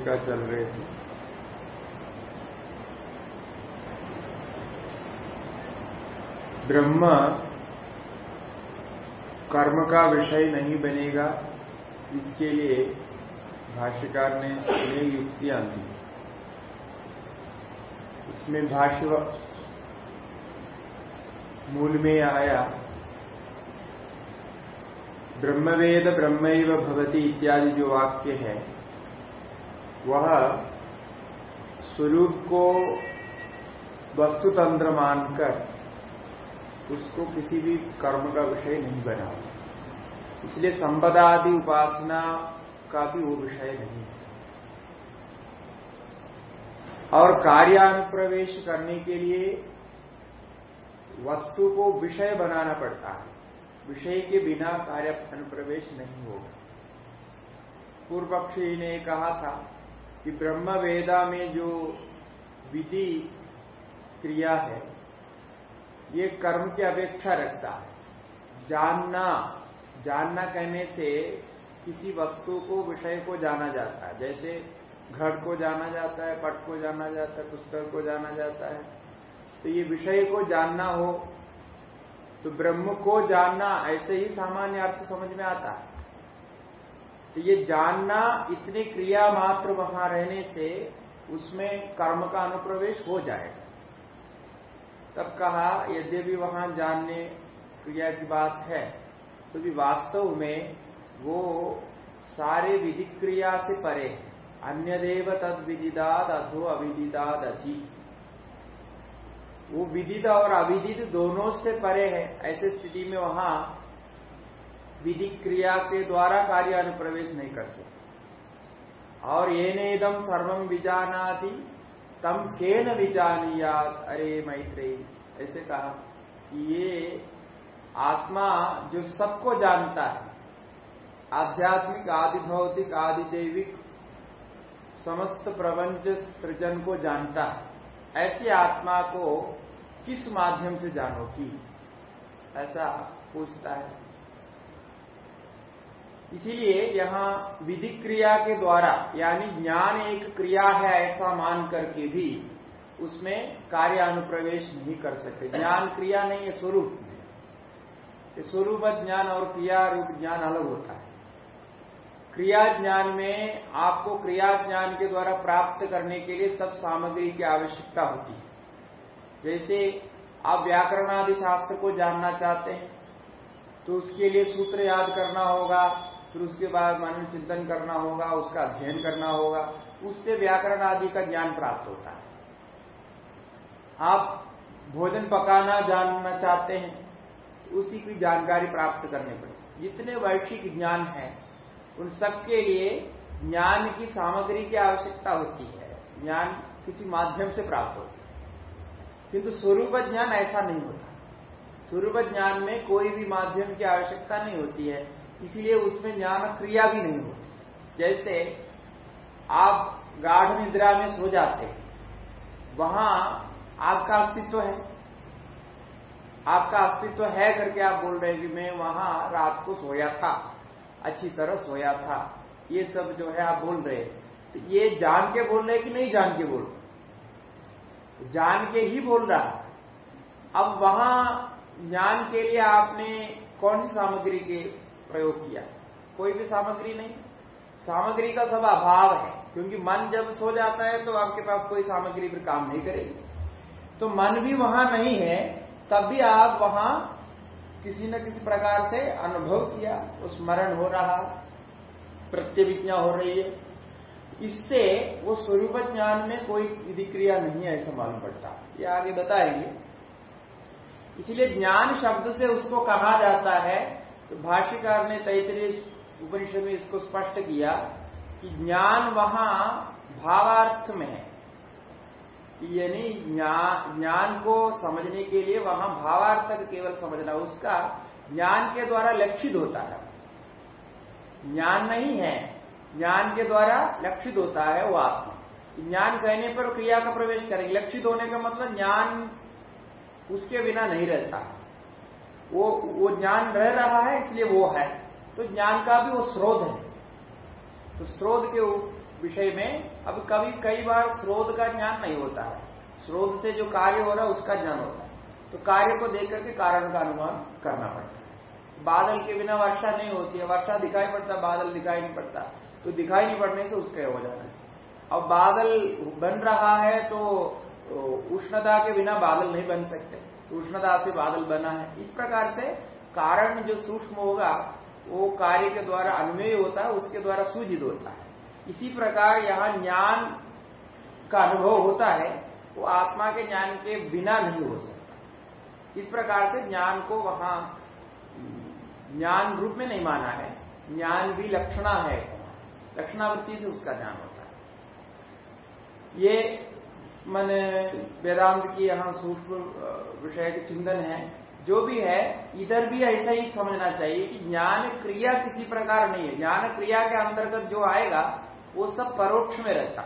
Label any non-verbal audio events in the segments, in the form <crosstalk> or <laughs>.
टीका चल रही थी। ब्रह्म कर्म का विषय नहीं बनेगा, इसके लिए भाष्यकार ने अनेक युक्तियाँ दी इसमें भाष्य मूल में आया, ब्रह्मवेद ब्रह्मैव भवति इत्यादि जो वाक्य है वह स्वरूप को वस्तुतंत्र मानकर उसको किसी भी कर्म का विषय नहीं बना। इसलिए संपदादि उपासना का भी वो विषय नहीं। है और कार्यानुप्रवेश करने के लिए वस्तु को विषय बनाना पड़ता है। विषय के बिना कार्य अनुप्रवेश नहीं होगा। पूर्व पक्षी ने कहा था कि ब्रह्म वेदा में जो विधि क्रिया है, ये कर्म की अपेक्षा रखता है। जानना जानना कहने से किसी वस्तु को, विषय को जाना जाता है। जैसे घर को जाना जाता है, पट को जाना जाता है, पुस्तक को जाना जाता है। तो ये विषय को जानना हो तो ब्रह्म को जानना ऐसे ही सामान्य अर्थ समझ में आता है। तो ये जानना इतनी क्रिया मात्र वहाँ रहने से उसमें कर्म का अनुप्रवेश हो जाएगा तब कहा, यद्यपि वहाँ जानने क्रिया की बात है तो भी वास्तव में वो सारे विधि क्रिया से परे है। अन्य देव तद विदिदाद अथो अविदिदाद अथी वो विदित और अविदित दोनों से परे है। ऐसे स्थिति में वहाँ विधि क्रिया के द्वारा कार्य अनुप्रवेश नहीं कर सकते। और ये नेदम सर्वम विजानाति तम के न विजानियात। अरे मैत्रेयी ऐसे कहा कि ये आत्मा जो सबको जानता है, आध्यात्मिक आदि भौतिक आदि दैविक समस्त प्रपंच सृजन को जानता है, ऐसी आत्मा को किस माध्यम से जानोगी ऐसा पूछता है। इसीलिए यहाँ विधि क्रिया के द्वारा, यानी ज्ञान एक क्रिया है ऐसा मान करके भी उसमें कार्य अनुप्रवेश नहीं कर सकते। ज्ञान क्रिया नहीं है। स्वरूप स्वरूप ज्ञान और क्रिया रूप ज्ञान अलग होता है। क्रिया ज्ञान में आपको क्रिया ज्ञान के द्वारा प्राप्त करने के लिए सब सामग्री की आवश्यकता होती है। जैसे आप व्याकरण आदि शास्त्र को जानना चाहते हैं तो उसके लिए सूत्र याद करना होगा फिर उसके बाद मन चिंतन करना होगा, उसका अध्ययन करना होगा, उससे व्याकरण आदि का ज्ञान प्राप्त होता है। आप भोजन पकाना जानना चाहते हैं उसी की जानकारी प्राप्त करनी पड़ेगी। जितने वैश्विक ज्ञान है, उन सबके लिए ज्ञान की सामग्री की आवश्यकता होती है। ज्ञान किसी माध्यम से प्राप्त होता है। किंतु स्वरूप ज्ञान ऐसा नहीं होता। स्वरूप ज्ञान में कोई भी माध्यम की आवश्यकता नहीं होती है। इसीलिए उसमें ज्ञान क्रिया भी नहीं होती। जैसे आप गाढ़ निद्रा में सो जाते हैं, वहाँ आपका अस्तित्व है। आपका अस्तित्व है करके आप बोल रहे हैं कि मैं वहाँ रात को सोया था, अच्छी तरह सोया था। ये सब जो है आप बोल रहे हैं। तो ये जान के बोल रहे कि नहीं जान के बोल रहे जान के ही बोल रहा अब वहाँ ज्ञान के लिए आपने कौन सी सामग्री के प्रयोग किया। कोई भी सामग्री नहीं। सामग्री का सब अभाव है, क्योंकि मन जब सो जाता है तो आपके पास कोई सामग्री फिर काम नहीं करेगी। तो मन भी वहाँ नहीं है, तब भी आप वहाँ किसी न किसी प्रकार से अनुभव किया स्मरण हो रहा, प्रत्यभिज्ञा हो रही है। इससे वो स्वरूप ज्ञान में कोई विधि क्रिया नहीं है, ऐसा मालूम पड़ता। ये आगे बताएँगे। इसलिए ज्ञान शब्द से उसको कहा जाता है तो भाष्यकार ने तैतरीय उपनिषद में इसको स्पष्ट किया कि ज्ञान वहाँ भावार्थ में है। यानी ज्ञान को समझने के लिए वहाँ भावार्थ केवल समझना, उसका ज्ञान के द्वारा लक्षित होता है। ज्ञान नहीं है, ज्ञान के द्वारा लक्षित होता है वो आत्मा। ज्ञान कहने पर क्रिया का प्रवेश करेंगे। लक्षित होने का मतलब ज्ञान उसके बिना नहीं रहता। वो वो ज्ञान रह रहा है, इसलिए वो है। तो ज्ञान का भी वो स्रोत है। तो स्रोत के विषय में अब कभी, कई बार स्रोत का ज्ञान नहीं होता है। स्रोत से जो कार्य हो रहा है, उसका ज्ञान होता है। तो कार्य को देख करके कारण का अनुमान करना पड़ता है। बादल के बिना वर्षा नहीं होती है। वर्षा दिखाई पड़ता, बादल दिखाई नहीं पड़ता। तो दिखाई नहीं पड़ने से उसका हो जाना है। अब बादल बन रहा है तो उष्णता के बिना बादल नहीं बन सकते। उष्णता से बादल बना है। इस प्रकार से कारण जो सूक्ष्म होगा, वो कार्य के द्वारा अनुमेय होता है, उसके द्वारा सूजित होता है। इसी प्रकार यहाँ ज्ञान का अनुभव होता है, वो आत्मा के ज्ञान के बिना नहीं हो सकता। इस प्रकार से ज्ञान को वहाँ, ज्ञान रूप में नहीं माना है। ज्ञान भी लक्षणा है लक्षणावृत्ति से उसका ज्ञान होता है। ये मन वेदांत की यहाँ सूक्ष्म विषय के चिंतन है। जो भी है, इधर भी ऐसा ही समझना चाहिए कि ज्ञान क्रिया किसी प्रकार नहीं है। ज्ञान क्रिया के अंतर्गत जो आएगा, वो सब परोक्ष में रहता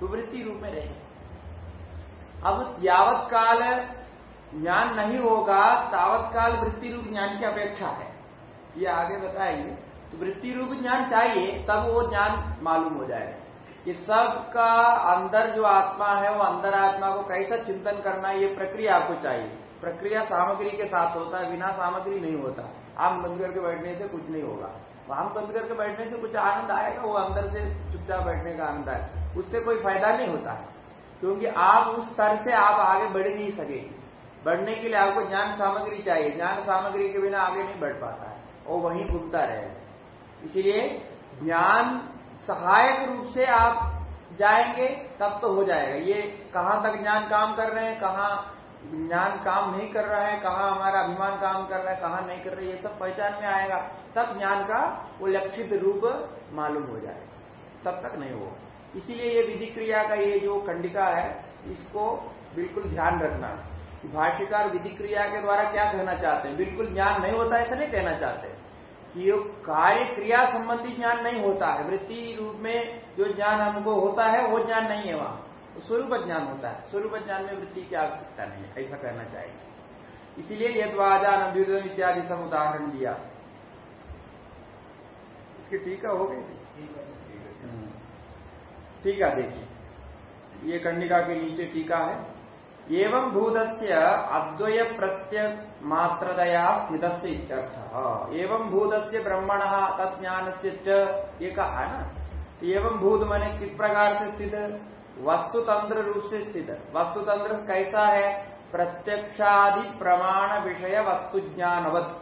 सुवृत्ति रूप में रहेगा। अब यावत काल ज्ञान नहीं होगा, तावत काल वृत्ति रूप ज्ञान की अपेक्षा है। ये आगे बताएँगे तो वृत्ति रूप ज्ञान चाहिए, तब वो ज्ञान मालूम हो जाएगा। कि सबका अंदर जो आत्मा है, वो अंदर आत्मा को कैसा चिंतन करना है, ये प्रक्रिया आपको चाहिए। प्रक्रिया सामग्री के साथ होता है, बिना सामग्री नहीं होता। आम बंद करके बैठने से कुछ नहीं होगा। वहाँ बंद करके बैठने से कुछ आनंद आएगा, वो अंदर से चुपचाप बैठने का आनंद आए उससे कोई फ़ायदा नहीं होता। है क्योंकि आप उस स्तर से आप आगे बढ़ नहीं सकेंगे बढ़ने के लिए आपको ज्ञान सामग्री चाहिए। ज्ञान सामग्री के बिना आगे नहीं बढ़ पाता है। और वहीं घूमता रहेगा इसीलिए ज्ञान सहायक रूप से आप जाएँगे, तब तो हो जाएगा। ये कहाँ तक ज्ञान काम कर रहे हैं, कहाँ ज्ञान काम नहीं कर रहा है, कहाँ हमारा अभिमान काम कर रहा है, कहाँ नहीं कर रहा है ये सब पहचान में आएगा। तब ज्ञान का वो लक्षित रूप मालूम हो जाएगा। तब तक नहीं हो इसीलिए ये विधि क्रिया का ये जो कंडिका है, इसको बिल्कुल ध्यान रखना। भाष्यकार विधि क्रिया के द्वारा क्या कहना चाहते हैं? बिल्कुल ज्ञान नहीं होता ऐसा नहीं कहना चाहते। कि ये कार्य क्रिया संबंधी ज्ञान नहीं होता है। वृत्ति रूप में जो ज्ञान हमको होता है वो ज्ञान नहीं है वहाँ। स्वरूप ज्ञान होता है। स्वरूप ज्ञान में वृत्ति की आवश्यकता नहीं है। ऐसा कहना चाहिए। इसीलिए यदवाजान अभ्युदय इत्यादि सब उदाहरण दिया। इसकी टीका हो गई टीका देखिए। ये कंडिका के नीचे टीका है। एवं भूत अद्वय प्रत्यय स्थित एवं भूत से ब्रह्मण तत्ज्ञान से ये कहा ना तो एवं भूत मैंने किस प्रकार से स्थित? वस्तुतंत्र रूप से स्थित। वस्तुतंत्र कैसा है? प्रत्यक्षादि प्रमाण विषय वस्तु ज्ञानवत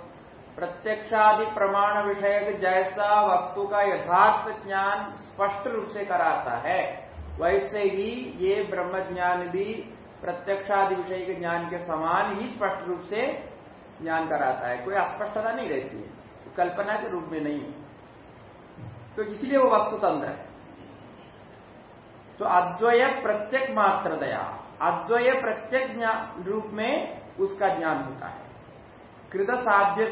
प्रत्यक्षादि प्रमाण विषय जैसा वस्तु का यथार्थ ज्ञान स्पष्ट रूप से कराता है, वैसे ही ये ब्रह्म ज्ञान भी प्रत्यक्षादि विषय के ज्ञान के समान ही स्पष्ट रूप से ज्ञान कराता है। कोई अस्पष्टता नहीं रहती है। तो कल्पना के रूप में नहीं तो इसलिए वो वस्तुतंत्र है। तो अद्वय प्रत्यक मात्र दया अद्वय प्रत्यक रूप में उसका ज्ञान होता है। कृत साध्य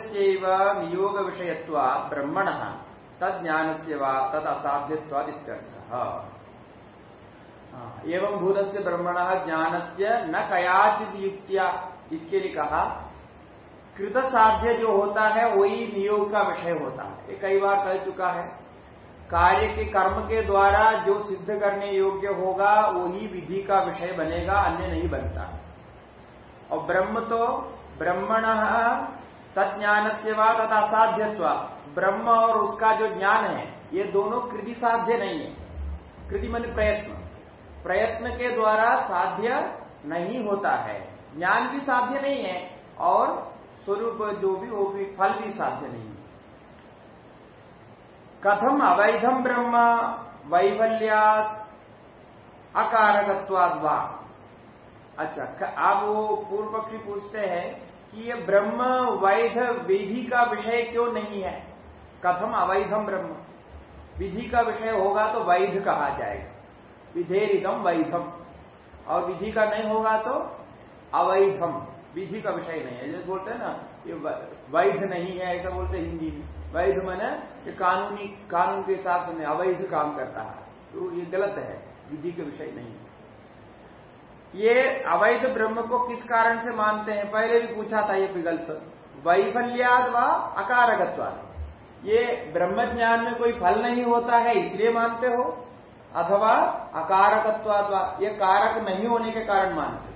नियोग विषयत्व ब्रह्मण तद ज्ञान से तद असाध्यत्वादित्यर्थ हाँ, एवं भूत से ब्रह्मण ज्ञान से न कयाचित युक्तिया। इसके लिए कहा कृत साध्य जो होता है, वही नियोग का विषय होता है। ये कई बार कह चुका है। कार्य के कर्म के द्वारा जो सिद्ध करने योग्य होगा, वही विधि का विषय बनेगा, अन्य नहीं बनता। और ब्रह्म तो ब्रह्मण तज्ञान से व तथा असाध्यत्व ब्रह्म और उसका जो ज्ञान है, ये दोनों कृति साध्य नहीं है। कृति मन प्रयत्न। प्रयत्न के द्वारा साध्य नहीं होता है। ज्ञान भी साध्य नहीं है और स्वरूप जो भी वो भी फल भी साध्य नहीं है। कथम अवैधम ब्रह्म वैफल्या अकारकत्वाद्वा अच्छा आप वो पूर्व पक्षी पूछते हैं कि ये ब्रह्म वैध विधि का विषय क्यों नहीं है? कथम अवैधम ब्रह्म। विधि का विषय होगा तो वैध कहा जाएगा। विधेरिदम वैधम। और विधि का नहीं होगा तो अवैधम। विधि का विषय नहीं है। जैसे बोलते हैं ना, ये वैध नहीं है, ऐसा बोलते हिंदी में। वैध मैंने ये कानूनी, कानून के हिसाब से अवैध काम करता है। तो ये गलत है। विधि का विषय नहीं है। ये अवैध ब्रह्म को किस कारण से मानते हैं? पहले भी पूछा था ये विकल्प। वैफल्याद व अकारकत्वाद ये ब्रह्म ज्ञान में कोई फल नहीं होता है, इसलिए मानते हो? अथवा अकारकत्वाद ये कारक नहीं होने के कारण मानते।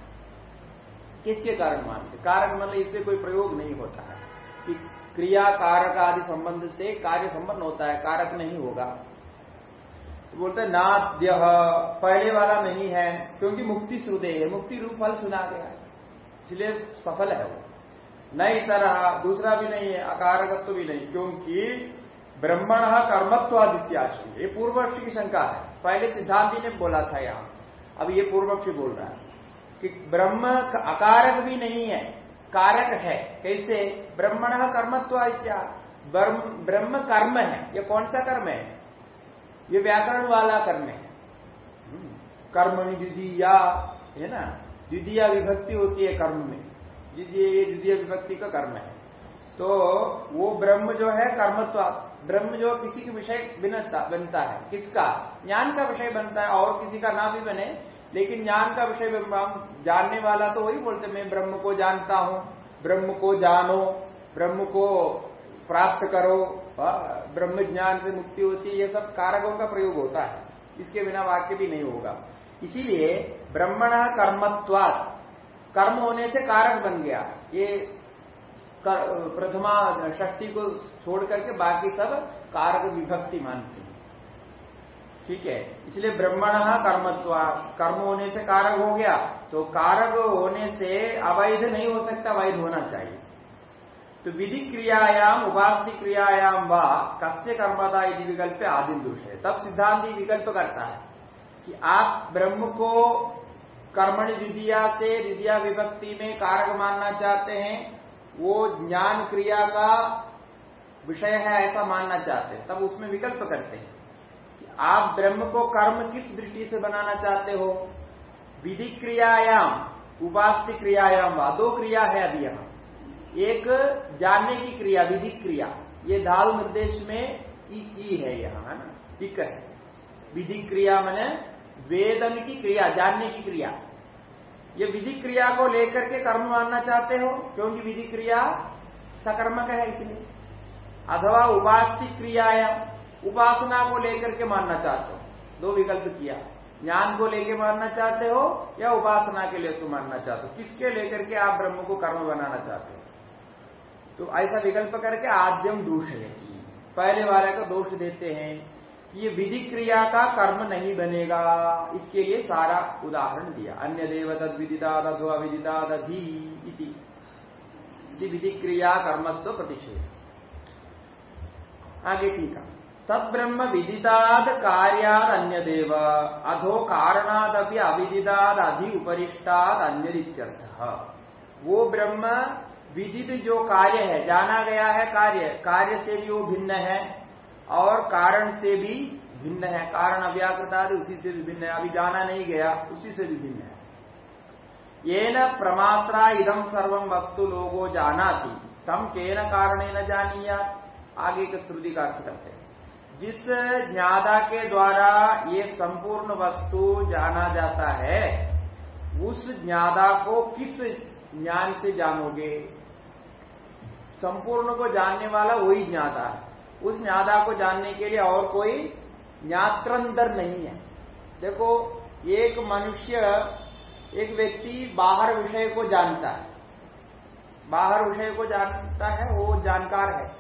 किसके कारण मानते? कारक मतलब इससे कोई प्रयोग नहीं होता है। कि क्रिया, कारक आदि संबंध से कार्य संबंध होता है, कारक नहीं होगा। तो बोलते नाद्य, पहले वाला नहीं है, क्योंकि मुक्ति श्रुदे है। मुक्ति रूप फल सुना गया। है इसलिए सफल है वो। नहीं तरह, दूसरा भी नहीं है, अकारकत्व भी नहीं, क्योंकि ब्रह्मण कर्मत्वादित्याश्री ये पूर्व की शंका है। पहले सिद्धांति ने बोला था यहाँ। अब ये पूर्वक्षी बोल रहा है कि ब्रह्म अकारक भी नहीं है, कारक है। कैसे? ब्रह्मण कर्मत्व ब्रह्म कर्म है। ये कौन सा कर्म है? ये व्याकरण वाला कर्म है। कर्म कर्मणि द्वितीया है ना? द्वितीय विभक्ति होती है कर्म में। द्वितीय, ये द्वितीय विभक्ति का कर्म है। तो वो ब्रह्म जो है कर्मत्व ब्रह्म जो किसी के विषय बनता है। किसका? ज्ञान का विषय बनता है, और किसी का ना भी बने। लेकिन ज्ञान का विषय जानने वाला तो वही बोलते मैं ब्रह्म को जानता हूँ, ब्रह्म को जानो, ब्रह्म को प्राप्त करो ब्रह्म ज्ञान से मुक्ति होती है, ये सब कारकों का प्रयोग होता है। इसके बिना वाक्य भी नहीं होगा। इसीलिए ब्रह्मण कर्मत्वात। कर्म होने से कारक बन गया। ये प्रथमा शक्ति को छोड़ करके बाकी सब कारक विभक्ति मानते हैं। ठीक है? इसलिए ब्रह्मण कर्मत्व, कर्म होने से कारक हो गया तो कारक होने से अवैध नहीं हो सकता वैध होना चाहिए। तो विधि क्रियायाम उपाधि क्रियायाम व कस्य कर्मता यदि विकल्प आदि दोष है। तब सिद्धांत विकल्प करता है कि आप ब्रह्म को कर्मण द्वितीया से, द्वितीय विभक्ति में कारक मानना चाहते हैं वो ज्ञान क्रिया का विषय है ऐसा मानना चाहते हैं। तब उसमें विकल्प करते हैं कि आप ब्रह्म को कर्म किस दृष्टि से बनाना चाहते हो? विधि क्रियायाम उपास्य क्रियायाम वा दो क्रिया है अभी यहाँ। एक जानने की क्रिया विधि क्रिया। ये धाल निर्देश में ई, ई है यहाँ है ना? इक है। विधि क्रिया मैंने वेदन की क्रिया जानने की क्रिया। ये विधि क्रिया को लेकर के कर्म मानना चाहते हो? क्योंकि विधि क्रिया सकर्मक है इसलिए। अथवा उपास्य क्रियाया उपासना को लेकर के मानना चाहते हो। दो विकल्प किया। ज्ञान को लेकर मानना चाहते हो या उपासना के लिए तुम मानना चाहते हो? किसके लेकर के आप ब्रह्म को कर्म बनाना चाहते हो? तो ऐसा विकल्प करके आद्यम दोष है। पहले वाले का दोष देते हैं ये विधि क्रिया का कर्म नहीं बनेगा। इसके लिए सारा उदाहरण दिया। अन्य देव तद विदिता अधो अविदिता इति विधि क्रिया कर्मत्व प्रतिषेध आगे ठीक है तत्ब्रह्म विदिताद कार्याद अन्य देव। अधो कारणाद कारणादपि अविदिताद, अधि उपरिष्टाद अन्य वो ब्रह्म विदित जो कार्य है, जाना गया है कार्य। कार्य से भी वो भिन्न है। और कारण से भी भिन्न है। कारण अव्याकृता उसी से भी भिन्न है। अभी जाना नहीं गया, उसी से भी भिन्न है। ये न प्रमात्रा इदम सर्वम वस्तु लोगो जाना थी तम के न कारण न जानिया आगे के श्रुति का अर्थ करते हैं। जिस ज्ञादा के द्वारा ये संपूर्ण वस्तु जाना जाता है, उस ज्ञादा को किस ज्ञान से जानोगे? संपूर्ण को जानने वाला वही ज्ञाता है। उस ज्ञाता को जानने के लिए और कोई ज्ञात्रंदर नहीं है। देखो, एक मनुष्य, एक व्यक्ति बाहर विषय को जानता है। बाहर विषय को जानता है, वो जानकार है।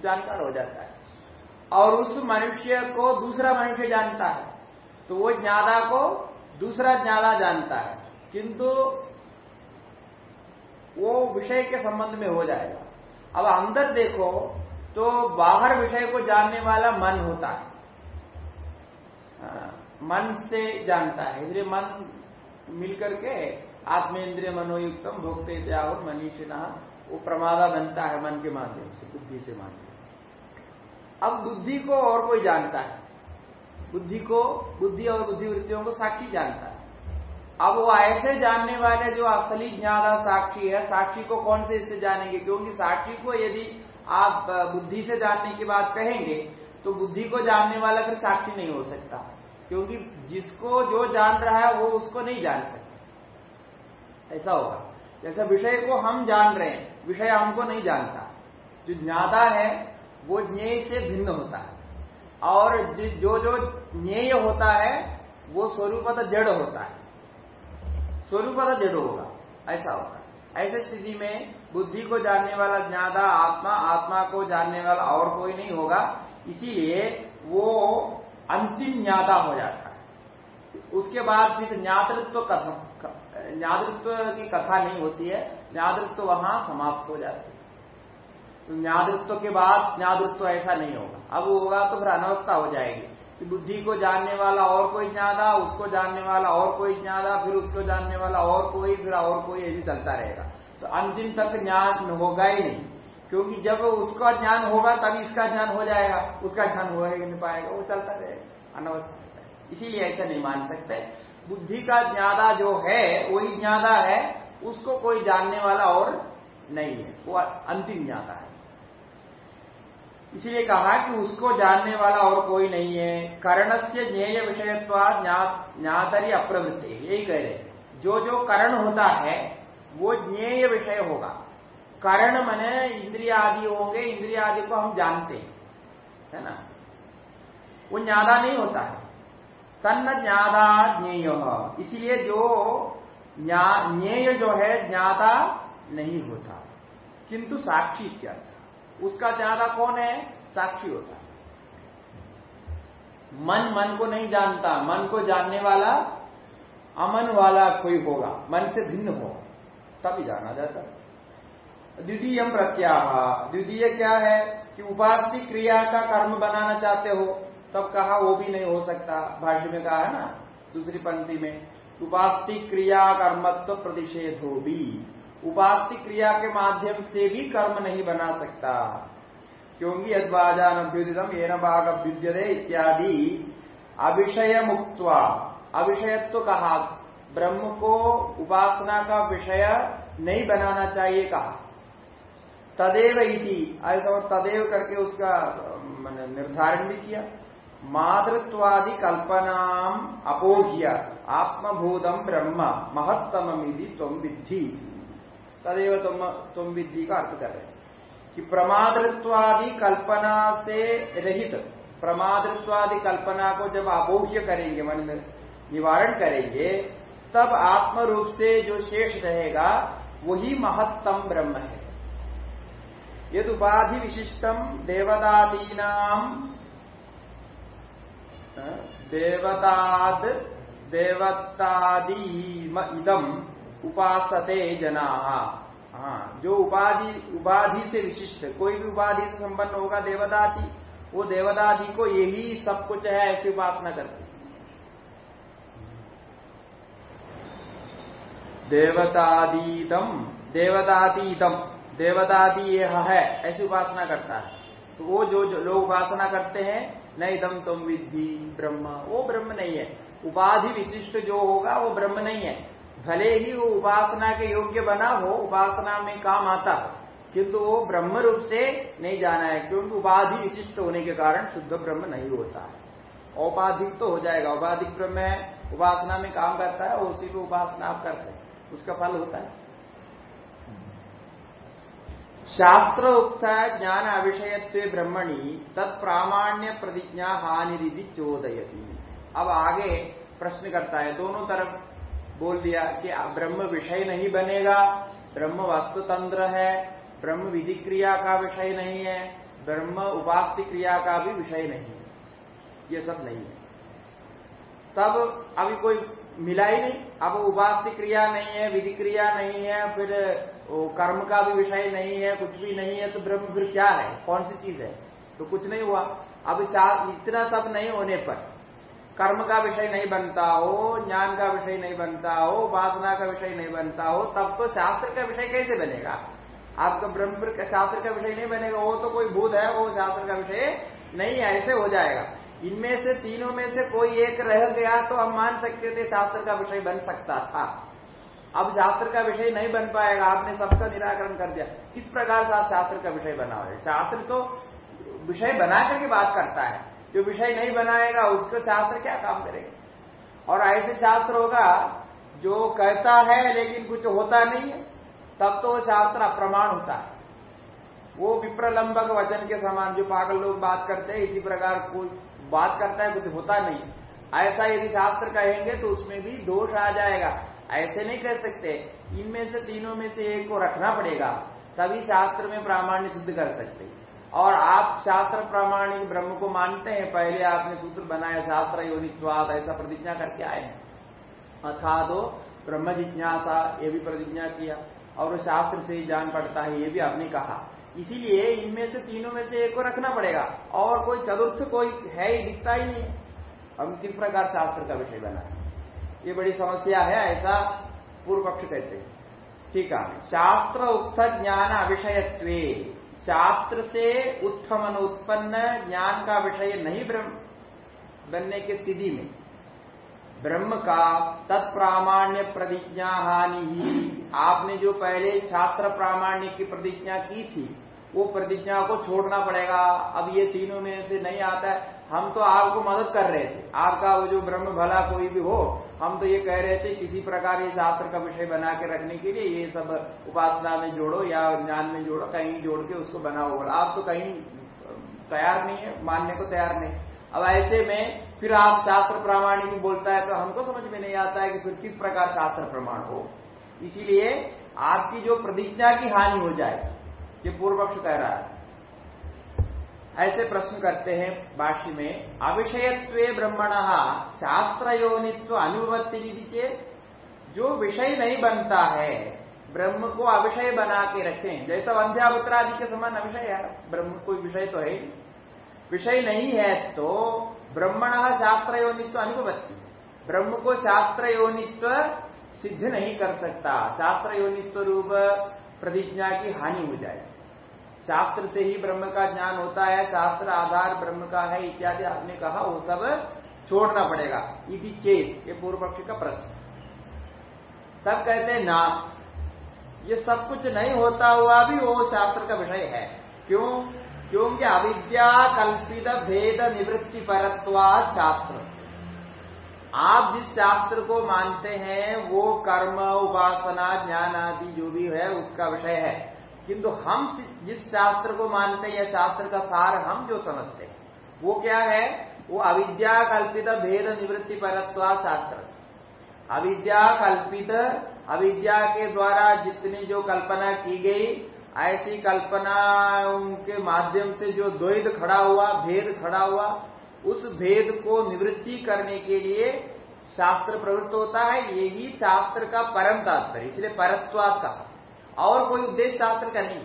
जानकार हो जाता है। और उस मनुष्य को दूसरा मनुष्य जानता है। तो वो ज्ञादा को दूसरा ज्ञादा जानता है। किंतु वो विषय के संबंध में हो जाएगा। अब अंदर देखो तो बाहर विषय को जानने वाला मन होता है। हाँ, मन से जानता है। इसलिए मन मिलकर के आत्मेन्द्रिय मनोयुक्तम भोगते त्याग मनीषिना वो प्रमादा बनता है मन के माध्यम से बुद्धि से माध्यम अब बुद्धि को और कोई जानता है? बुद्धि को बुद्धि और बुद्धि वृत्तियों को साक्षी जानता है। अब वो ऐसे जानने वाले जो असली ज्ञान साक्षी है साक्षी को कौन से इससे जानेंगे? क्योंकि साक्षी को यदि आप बुद्धि से जानने की बात कहेंगे तो बुद्धि को जानने वाला फिर साक्षी नहीं हो सकता। क्योंकि जिसको जो जान रहा है, वो उसको नहीं जान सकता। ऐसा होगा। जैसा विषय को हम जान रहे हैं, विषय हमको नहीं जानता। जो ज्ञाता है, वो ज्ञेय से भिन्न होता है। और जो जो ज्ञेय होता है, वो स्वरूपत जड़ होता है। स्वरूपत जड़ होगा। ऐसा होगा। ऐसे स्थिति में बुद्धि को जानने वाला ज्ञाता आत्मा आत्मा को जानने वाला और कोई नहीं होगा। इसीलिए वो अंतिम ज्ञाता हो जाता है। उसके बाद फिर ज्ञातृत्व कथा ज्ञातृत्व की कथा नहीं होती है। ज्ञातृत्व वहाँ समाप्त हो जाती है। तो ज्ञातृत्व के बाद ज्ञातृत्व ऐसा नहीं होगा। अब होगा तो फिर अनवस्था हो जाएगी। कि बुद्धि को जानने वाला और कोई ज्ञादा उसको जानने वाला और कोई ज्ञादा फिर उसको जानने वाला और कोई, फिर और कोई यही चलता रहेगा। तो अंतिम तक ज्ञान होगा ही नहीं। क्योंकि जब उसका ज्ञान होगा, तभी इसका ज्ञान हो जाएगा। उसका ज्ञान हो नहीं पाएगा, वो चलता रहेगा, अनवस्था इसीलिए ऐसा नहीं मान सकते। बुद्धि का ज्ञादा जो है, वही ज्ञादा है, उसको कोई जानने वाला और नहीं है। वो अंतिम ज्ञाता है। इसीलिए कहा कि उसको जानने वाला और कोई नहीं है। कर्ण से ज्ञेय विषयत्वा ज्ञातरी अप्रवृत्ति। यही कह रहे जो जो करण होता है वो ज्ञेय विषय होगा। करण मने इंद्रिय आदि होंगे इंद्रिय आदि को हम जानते हैं, है ना? वो ज्ञादा नहीं होता है। तन्न ज्ञादा ज्ञेय। इसलिए जो ज्ञेय जो है, ज्ञाता नहीं होता। किंतु साक्षी इत्यादि। उसका ज़्यादा कौन है? साक्षी होता है। मन मन को नहीं जानता। मन को जानने वाला, अमन वाला कोई होगा। मन से भिन्न हो तभी जाना जाता द्वितीय प्रत्याह। द्वितीय क्या है? कि उपास्य क्रिया का कर्म बनाना चाहते हो, तब कहा वो भी नहीं हो सकता। भाष्य में कहा है ना, दूसरी पंक्ति में उपास्य क्रिया कर्मत्व प्रतिषेध हो भी। उपास्य क्रिया के माध्यम से भी कर्म नहीं बना सकता। क्योंकि यदवाजान अभ्युदितम ये नाग अभ्युद्यते इत्यादि। अविषय मुक्त अविषयत्व तो कहा ब्रह्म को उपासना का विषय नहीं बनाना चाहिए कहा। तदेव इति और तदेव करके उसका निर्धारण भी किया। मातृत्वादि कल्पना अपोह्य आत्मभूतम ब्रह्म महत्तम तुम विद्धि। तदेव तुम तुम विधि का अर्थ कर रहे कि प्रमादृत्वादि कल्पना से रहित प्रमादृत्वादि कल्पना को जब अबोह्य करेंगे, मन निवारण करेंगे तब आत्म रूप से जो शेष रहेगा, वही महत्तम ब्रह्म है। यद उपाधि विशिष्टम देवदादीनाम देवताद देवतादि इदम उपासते जना। हाँ जो उपाधि उपाधि से विशिष्ट, कोई भी उपाधि से संपन्न होगा देवदादि वो देवदादि को यही सब कुछ है ऐसी उपासना करते देवतादीतम देवतातीतम देवदादि यह है ऐसी उपासना करता है। तो वो जो, जो लोग उपासना करते हैं न इदम तुम विद्धि ब्रह्म वो ब्रह्म नहीं है। उपाधि विशिष्ट जो होगा वो ब्रह्म नहीं है। भले ही वो उपासना के योग्य बना हो उपासना में काम आता हो किंतु वो ब्रह्म रूप से नहीं जाना है क्योंकि उपाधि विशिष्ट होने के कारण शुद्ध ब्रह्म नहीं होता है। औपाधिक तो हो जाएगा औपाधिक ब्रह्म है उपासना में काम करता है उसी को उपासना आप कर सकते उसका फल होता है। शास्त्र उक्त ज्ञान अविषयत्व ब्रह्मणी तत्प्रामाण्य प्रतिज्ञा हानि चोदयती। अब आगे प्रश्न करता है, दोनों तरफ़ बोल दिया कि ब्रह्म विषय नहीं बनेगा, ब्रह्म वस्तुतंत्र है, ब्रह्म विधि क्रिया का विषय नहीं है, ब्रह्म उपास्य क्रिया का भी विषय नहीं है। ये सब नहीं है। तब अभी कोई मिला ही नहीं। अब उपास्य क्रिया नहीं है, विधि क्रिया नहीं है, फिर कर्म का भी विषय नहीं है, कुछ भी नहीं है तो ब्रह्म फिर क्या है? कौन सी चीज़ है? तो कुछ नहीं हुआ। अब इतना सब नहीं होने पर, कर्म का विषय नहीं बनता हो, ज्ञान का विषय नहीं बनता हो उपासना का विषय नहीं बनता हो, तब तो शास्त्र का विषय कैसे बनेगा? आपका ब्रह्म, शास्त्र का विषय नहीं बनेगा, वो तो कोई भूत है, वो शास्त्र का विषय नहीं है, ऐसे हो जाएगा। इनमें से तीनों में से कोई एक रह गया तो हम मान सकते थे शास्त्र का विषय बन सकता था। अब शास्त्र का विषय नहीं बन पाएगा, आपने सबका निराकरण कर दिया। किस प्रकार से आप शास्त्र का विषय बना बनाओगे शास्त्र तो विषय बना करके बात करता है। जो विषय नहीं बनाएगा, उसको शास्त्र क्या काम करेगा? और ऐसे शास्त्र होगा, जो कहता है लेकिन कुछ होता नहीं है, तब तो शास्त्र अप्रमाण होता है। वो विप्रलंबक वचन के समान, जो पागल लोग बात करते हैं, इसी प्रकार कोई बात करता है, कुछ होता नहीं। ऐसा यदि शास्त्र कहेंगे तो उसमें भी दोष आ जाएगा। ऐसे नहीं कह सकते। इनमें से तीनों में से एक को रखना पड़ेगा। तभी शास्त्र में प्रामाण्य सिद्ध कर सकते। और आप शास्त्र प्रामाणिक ब्रह्म को मानते हैं। पहले आपने सूत्र बनाया, शास्त्र योनित्वाद ऐसा प्रतिज्ञा करके आए हैं। अथा दो ब्रह्म जिज्ञासा, ये भी प्रतिज्ञा किया। और शास्त्र से ही जान पड़ता है, ये भी आपने कहा। इसीलिए इनमें से तीनों में से एक को रखना पड़ेगा। और कोई चतुर्थ कोई है ही, दिखता ही नहीं। हम किस प्रकार शास्त्र का विषय बना? ये बड़ी समस्या है, ऐसा पूर्व पक्ष कहते हैं। ठीक है। शास्त्र उक्त ज्ञान अविषयत्व। शास्त्र से उत्थमन उत्पन्न ज्ञान का विषय नहीं ब्रह्म, बनने की स्थिति में। ब्रह्म का तत्प्रामाण्य प्रतिज्ञा हानि ही। आपने जो पहले शास्त्र प्रामाण्य की प्रतिज्ञा की थी वो प्रतिज्ञा को छोड़ना पड़ेगा। अब ये तीनों में से नहीं आता है। हम तो आपको मदद कर रहे थे। आपका वो जो ब्रह्म भला कोई भी हो, हम तो ये कह रहे थे किसी प्रकार ये शास्त्र का विषय बना के रखने के लिए ये सब उपासना में जोड़ो या ज्ञान में जोड़ो, कहीं जोड़ के उसको बनाओ। आप तो कहीं तैयार नहीं है, मानने को तैयार नहीं। अब ऐसे में फिर आप शास्त्र प्रामाणिक बोलता है तो हमको समझ में नहीं आता है कि फिर किस प्रकार शास्त्र प्रमाण हो। इसीलिए आपकी जो प्रतिज्ञा की हानि हो जाए ये पूर्व पक्ष कह रहा है। ऐसे प्रश्न करते हैं भाष्य में, अविषयत्व ब्रह्मण शास्त्र योनित्व अनुवत्ति निधि जो विषय नहीं बनता है, ब्रह्म को अविषय बना के रखें। जैसा वंध्यापुत्रादि के समान अविषय है, ब्रह्म कोई विषय तो है विषय नहीं है तो ब्रह्मण शास्त्र योनित्व अनुभवती ब्रह्म को शास्त्र योनित्व सिद्ध नहीं कर सकता। शास्त्र योनित्व रूप प्रतिज्ञा की हानि हो जाएगी। शास्त्र से ही ब्रह्म का ज्ञान होता है, शास्त्र आधार ब्रह्म का है, इत्यादि आपने कहा, वो सब छोड़ना पड़ेगा। इति चेत, ये पूर्व पक्ष का प्रश्न। तब कहते हैं, ना, ये सब कुछ नहीं होता हुआ भी वो शास्त्र का विषय है। क्यों? क्योंकि अविद्या कल्पित भेद निवृत्ति परत्वा शास्त्र। आप जिस शास्त्र को मानते हैं, वो कर्म, उपासना, ज्ञान आदि जो भी है, उसका विषय है। किंतु हम जिस शास्त्र को मानते हैं या शास्त्र का सार हम जो समझते हैं, वो क्या है? वो अविद्या कल्पित भेद निवृत्ति परत्वा शास्त्र। अविद्या कल्पित अविद्या के द्वारा जितनी जो कल्पना की गई, ऐसी कल्पनाओं के माध्यम से जो द्वैध खड़ा हुआ, भेद खड़ा हुआ, उस भेद को निवृत्ति करने के लिए शास्त्र प्रवृत्त होता है। यही शास्त्र का परम तात्पर्य, इसलिए परत्वा का और कोई उद्देश्य शास्त्र का नहीं।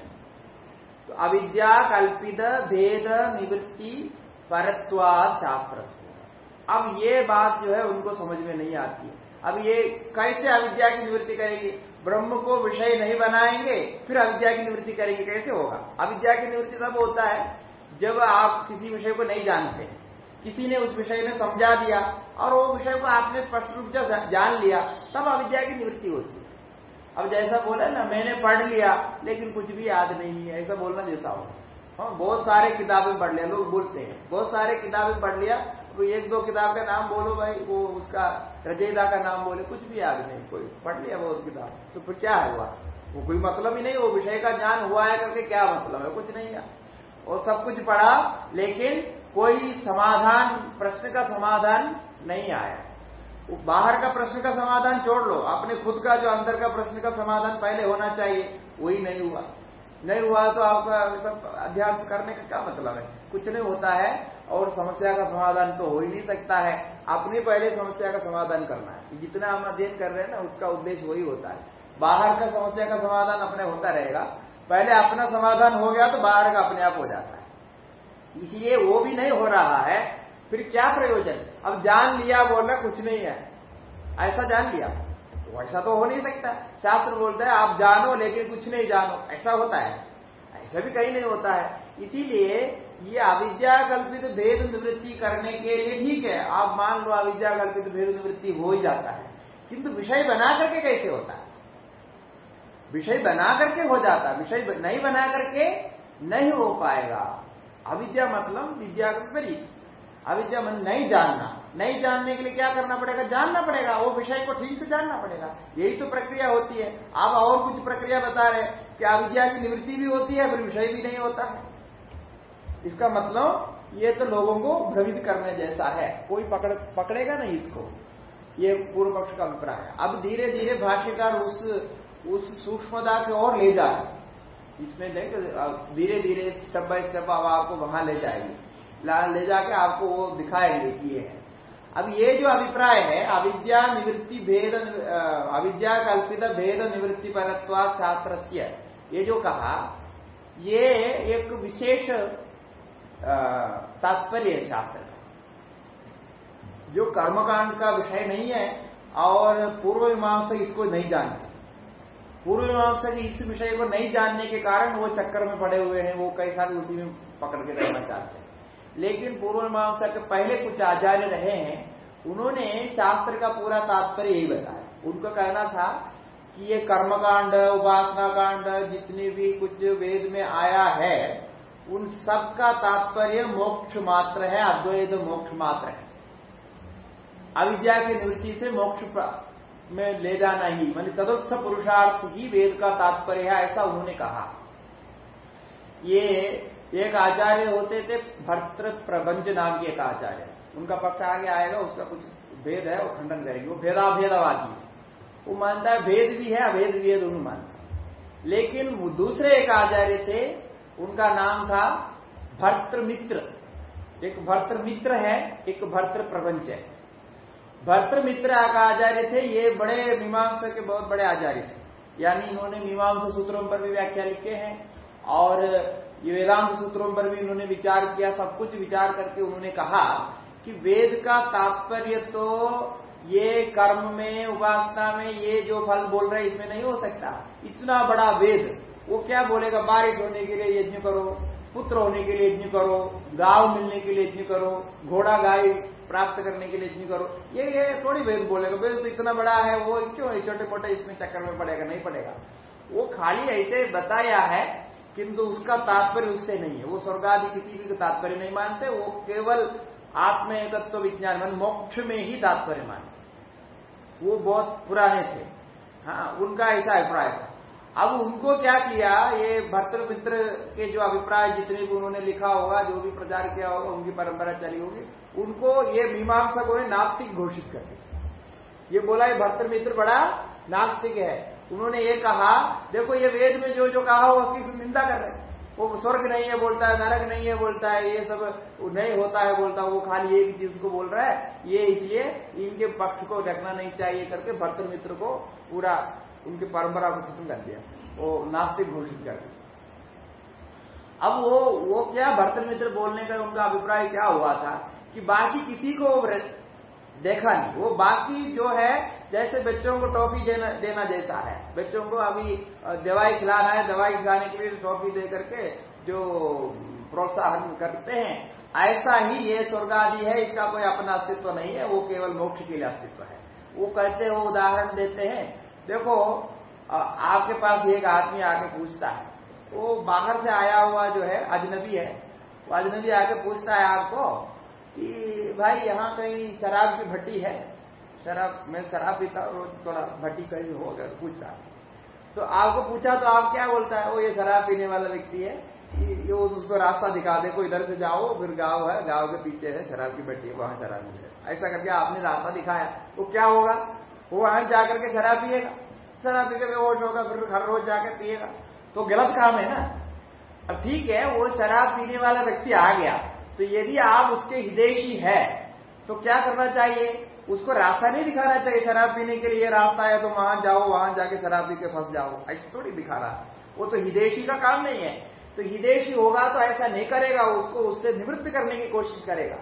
तो अविद्या कल्पित भेद निवृत्ति परत्वाद शास्त्र अब ये बात जो है उनको समझ में नहीं आती अब ये कैसे अविद्या की निवृत्ति करेगी? ब्रह्म को विषय नहीं बनाएँगे, फिर अविद्या की निवृत्ति करेंगे, कैसे होगा? अविद्या की निवृत्ति तब होता है जब आप किसी विषय को नहीं जानते। किसी ने उस विषय में समझा दिया और वो विषय को आपने स्पष्ट रूप से जान लिया, तब अविद्या की निवृत्ति होती है। अब जैसा बोला ना, मैंने पढ़ लिया, लेकिन कुछ भी याद नहीं है, ऐसा बोलना जैसा हो। हाँ बहुत सारे किताबें पढ़ लिया, लोग बोलते हैं। बहुत सारे किताबें पढ़ लिया तो एक दो किताब का नाम बोलो भाई, वो उसका रचयिता का नाम बोले, कुछ भी याद नहीं, कोई। पढ़ लिया बहुत किताब तो फिर क्या हुआ? वो कोई मतलब ही नहीं, वो विषय का ज्ञान हुआ है करके क्या मतलब है? कुछ नहीं है। वो सब कुछ पढ़ा, लेकिन कोई समाधान, प्रश्न का समाधान नहीं आया। बाहर का प्रश्न का समाधान छोड़ लो। अपने खुद का जो अंदर का प्रश्न का समाधान पहले होना चाहिए, वही नहीं हुआ। नहीं हुआ तो आपका सब अध्यात्म करने का क्या मतलब है? कुछ नहीं होता है और समस्या का समाधान तो हो ही नहीं सकता है। अपने पहले समस्या का समाधान करना है। जितना हम अध्ययन कर रहे हैं ना, उसका उद्देश्य वही होता है। बाहर का समस्या का समाधान अपने होता रहेगा। पहले अपना समाधान हो गया तो बाहर का अपने आप हो जाता है। इसलिए वो भी नहीं हो रहा है फिर क्या प्रयोजन? अब जान लिया बोलना कुछ नहीं है। ऐसा जान लिया। वैसा तो हो नहीं सकता। शास्त्र बोलता है, आप जानो लेकिन कुछ नहीं जानो। ऐसा होता है। ऐसा भी कहीं नहीं होता है। इसीलिए ये अविद्या कल्पित भेद निवृत्ति करने के लिए ठीक है। आप मान लो अविद्या कल्पित भेद निवृत्ति हो ही जाता है। किंतु विषय बना करके कैसे होता है? विषय बना करके हो जाता है। विषय नहीं बना करके नहीं हो पाएगा। अविद्या मतलब विद्या विपरीत अविद्या मन नहीं जानना, नहीं जानने के लिए क्या करना पड़ेगा? जानना पड़ेगा। वो विषय को ठीक से जानना पड़ेगा। यही तो प्रक्रिया होती है। आप और कुछ प्रक्रिया बता रहे कि अविद्या की निवृत्ति भी होती है, फिर विषय भी नहीं होता। है इसका मतलब ये तो लोगों को भ्रमित करने जैसा है। कोई पकड़, पकड़ेगा नहीं इसको। ये पूर्व पक्ष का अभिप्राय है। अब धीरे धीरे भाष्यकार उस उस सूक्ष्मता की ओर ले जाए इसमें धीरे धीरे स्टेप बाय स्टेप अब आपको वहाँ ले जाएगी। ले जाके आपको वो दिखाएँगे कि ये है। अब ये जो अभिप्राय है, अविद्या निवृत्ति भेद अविद्या कल्पित भेद निवृत्ति परत्वा शास्त्र ये जो कहा, ये एक विशेष तात्पर्य है शास्त्र का। जो कर्मकांड का विषय नहीं है और पूर्व मीमांसा इसको नहीं जानते। पूर्व मीमांसा इस विषय को नहीं जानने के कारण वो चक्कर में पड़े हुए हैं, वो कई सारे उसी में पकड़ के रहना चाहते हैं। लेकिन पूर्व मीमांसा के पहले कुछ आचार्य रहे हैं, उन्होंने शास्त्र का पूरा तात्पर्य यही बताया। उनका कहना था कि ये कर्मकांड, उपासना कांड, जितने भी कुछ वेद में आया है, उन सब का तात्पर्य मोक्ष मात्र है, अद्वैत मोक्ष मात्र है। अविद्या की निवृत्ति से मोक्ष में ले जाना ही, मान चतुर्थ पुरुषार्थ ही वेद का तात्पर्य है, ऐसा उन्होंने कहा। ये एक आचार्य होते थे भर्तृ प्रबंच नाम के एक आचार्य। उनका पक्ष आगे आएगा, उसका कुछ भेद है, वो खंडन करेंगे। वो भेदाभेदवादी है। वो मानता है भेद भी है, अभेद भी है, दोनों मानता लेकिन दूसरे एक आचार्य थे, उनका नाम था भर्तृमित्र। एक भर्तृमित्र है, एक भर्तृ प्रपंच है। भर्तृमित्र आचार्य थे, ये बड़े मीमांसा के बहुत बड़े आचार्य थे। यानी इन्होंने मीमांसा सूत्रों पर भी व्याख्या लिखे हैं, और ये वेदांत सूत्रों पर भी उन्होंने विचार किया, सब कुछ विचार करके उन्होंने कहा कि वेद का तात्पर्य तो ये कर्म में, उपासना में, ये जो फल बोल रहे इसमें नहीं हो सकता। इतना बड़ा वेद, वो क्या बोलेगा? बारिश होने के लिए यज्ञ करो, पुत्र होने के लिए यज्ञ करो, गाँव मिलने के लिए यज्ञ करो, घोड़ा गाय प्राप्त करने के लिए यज्ञ करो। ये ये थोड़ी वेद बोलेगा। वेद तो इतना बड़ा है, वो क्यों छोटे मोटे इसमें चक्कर में पड़ेगा, नहीं पड़ेगा। वो खाली ऐसे बताया है किंतु उसका तात्पर्य उससे नहीं है। वो स्वर्ग आदि किसी भी तात्पर्य नहीं मानते, वो केवल आत्म एकत्व विज्ञान, मान मोक्ष में ही तात्पर्य मानते वो बहुत पुराने थे। हाँ उनका ऐसा अभिप्राय था। अब उनको क्या किया, ये भर्तृ मित्र के जो अभिप्राय, जितने भी उन्होंने लिखा होगा, जो भी प्रचार किया होगा, उनकी परंपरा चली होगी, उनको ये मीमांसकों ने नास्तिक घोषित कर दिया। ये बोला, ये भर्तृ मित्र बड़ा नास्तिक है। उन्होंने ये कहा, देखो ये वेद में जो जो कहा हो, उसकी निंदा कर रहे वो स्वर्ग नहीं है बोलता है, नरक नहीं है बोलता है, ये सब नहीं होता है बोलता है, वो खाली एक चीज़ को बोल रहा है। ये इसलिए इनके पक्ष को रखना नहीं चाहिए करके भर्तृ मित्र को पूरा उनकी परंपरा को खत्म कर दिया। वो नास्तिक घोषित कर दिया। अब वो वो क्या भर्तृ मित्र बोलने का उनका अभिप्राय क्या हुआ था कि बाकी किसी को देखा नहीं। वो बाकी जो है जैसे बच्चों को टॉफी देना, देना जैसा है। बच्चों को अभी दवाई खिलाना है दवाई खिलाने के लिए टॉफी दे करके जो प्रोत्साहन करते हैं ऐसा ही ये स्वर्ग आदि है इसका कोई अपना अस्तित्व नहीं है वो केवल मोक्ष के लिए अस्तित्व है। वो कहते हो उदाहरण देते हैं। देखो आपके पास एक आदमी आके पूछता है। वो बाहर से आया हुआ जो है अजनबी है। वो अजनबी आके पूछता है आपको कि भाई यहाँ कहीं शराब की भट्टी है। शराब, मैं शराब पीता रोज थोड़ा भट्टी कहीं हो गया पूछता। तो आपको पूछा तो आप क्या बोलता है? वो ये शराब पीने वाला व्यक्ति है ये उसको रास्ता दिखा दे को इधर से जाओ, फिर गाँव है, गाँव के पीछे है, शराब की भट्टी वहाँ शराब मिले ऐसा करके आपने रास्ता दिखाया। वो क्या होगा? वो वहाँ जाकर के शराब पिएगा। शराब पी के बेहोश होगा, फिर हर रोज जाकर पिएगा। तो गलत काम है ना। अब ठीक है, वो शराब पीने वाला व्यक्ति आ गया। तो यदि आप उसके हिदेशी है तो क्या करना चाहिए? उसको रास्ता नहीं दिखाना चाहिए शराब पीने के लिए। रास्ता है तो वहाँ जाओ, वहाँ जाके शराब पी के फंस जाओ। ऐसा थोड़ी दिखा रहा वो तो हिदेशी का काम नहीं है। तो हिदेशी होगा तो ऐसा नहीं करेगा, उसको उससे निवृत्त करने की कोशिश करेगा।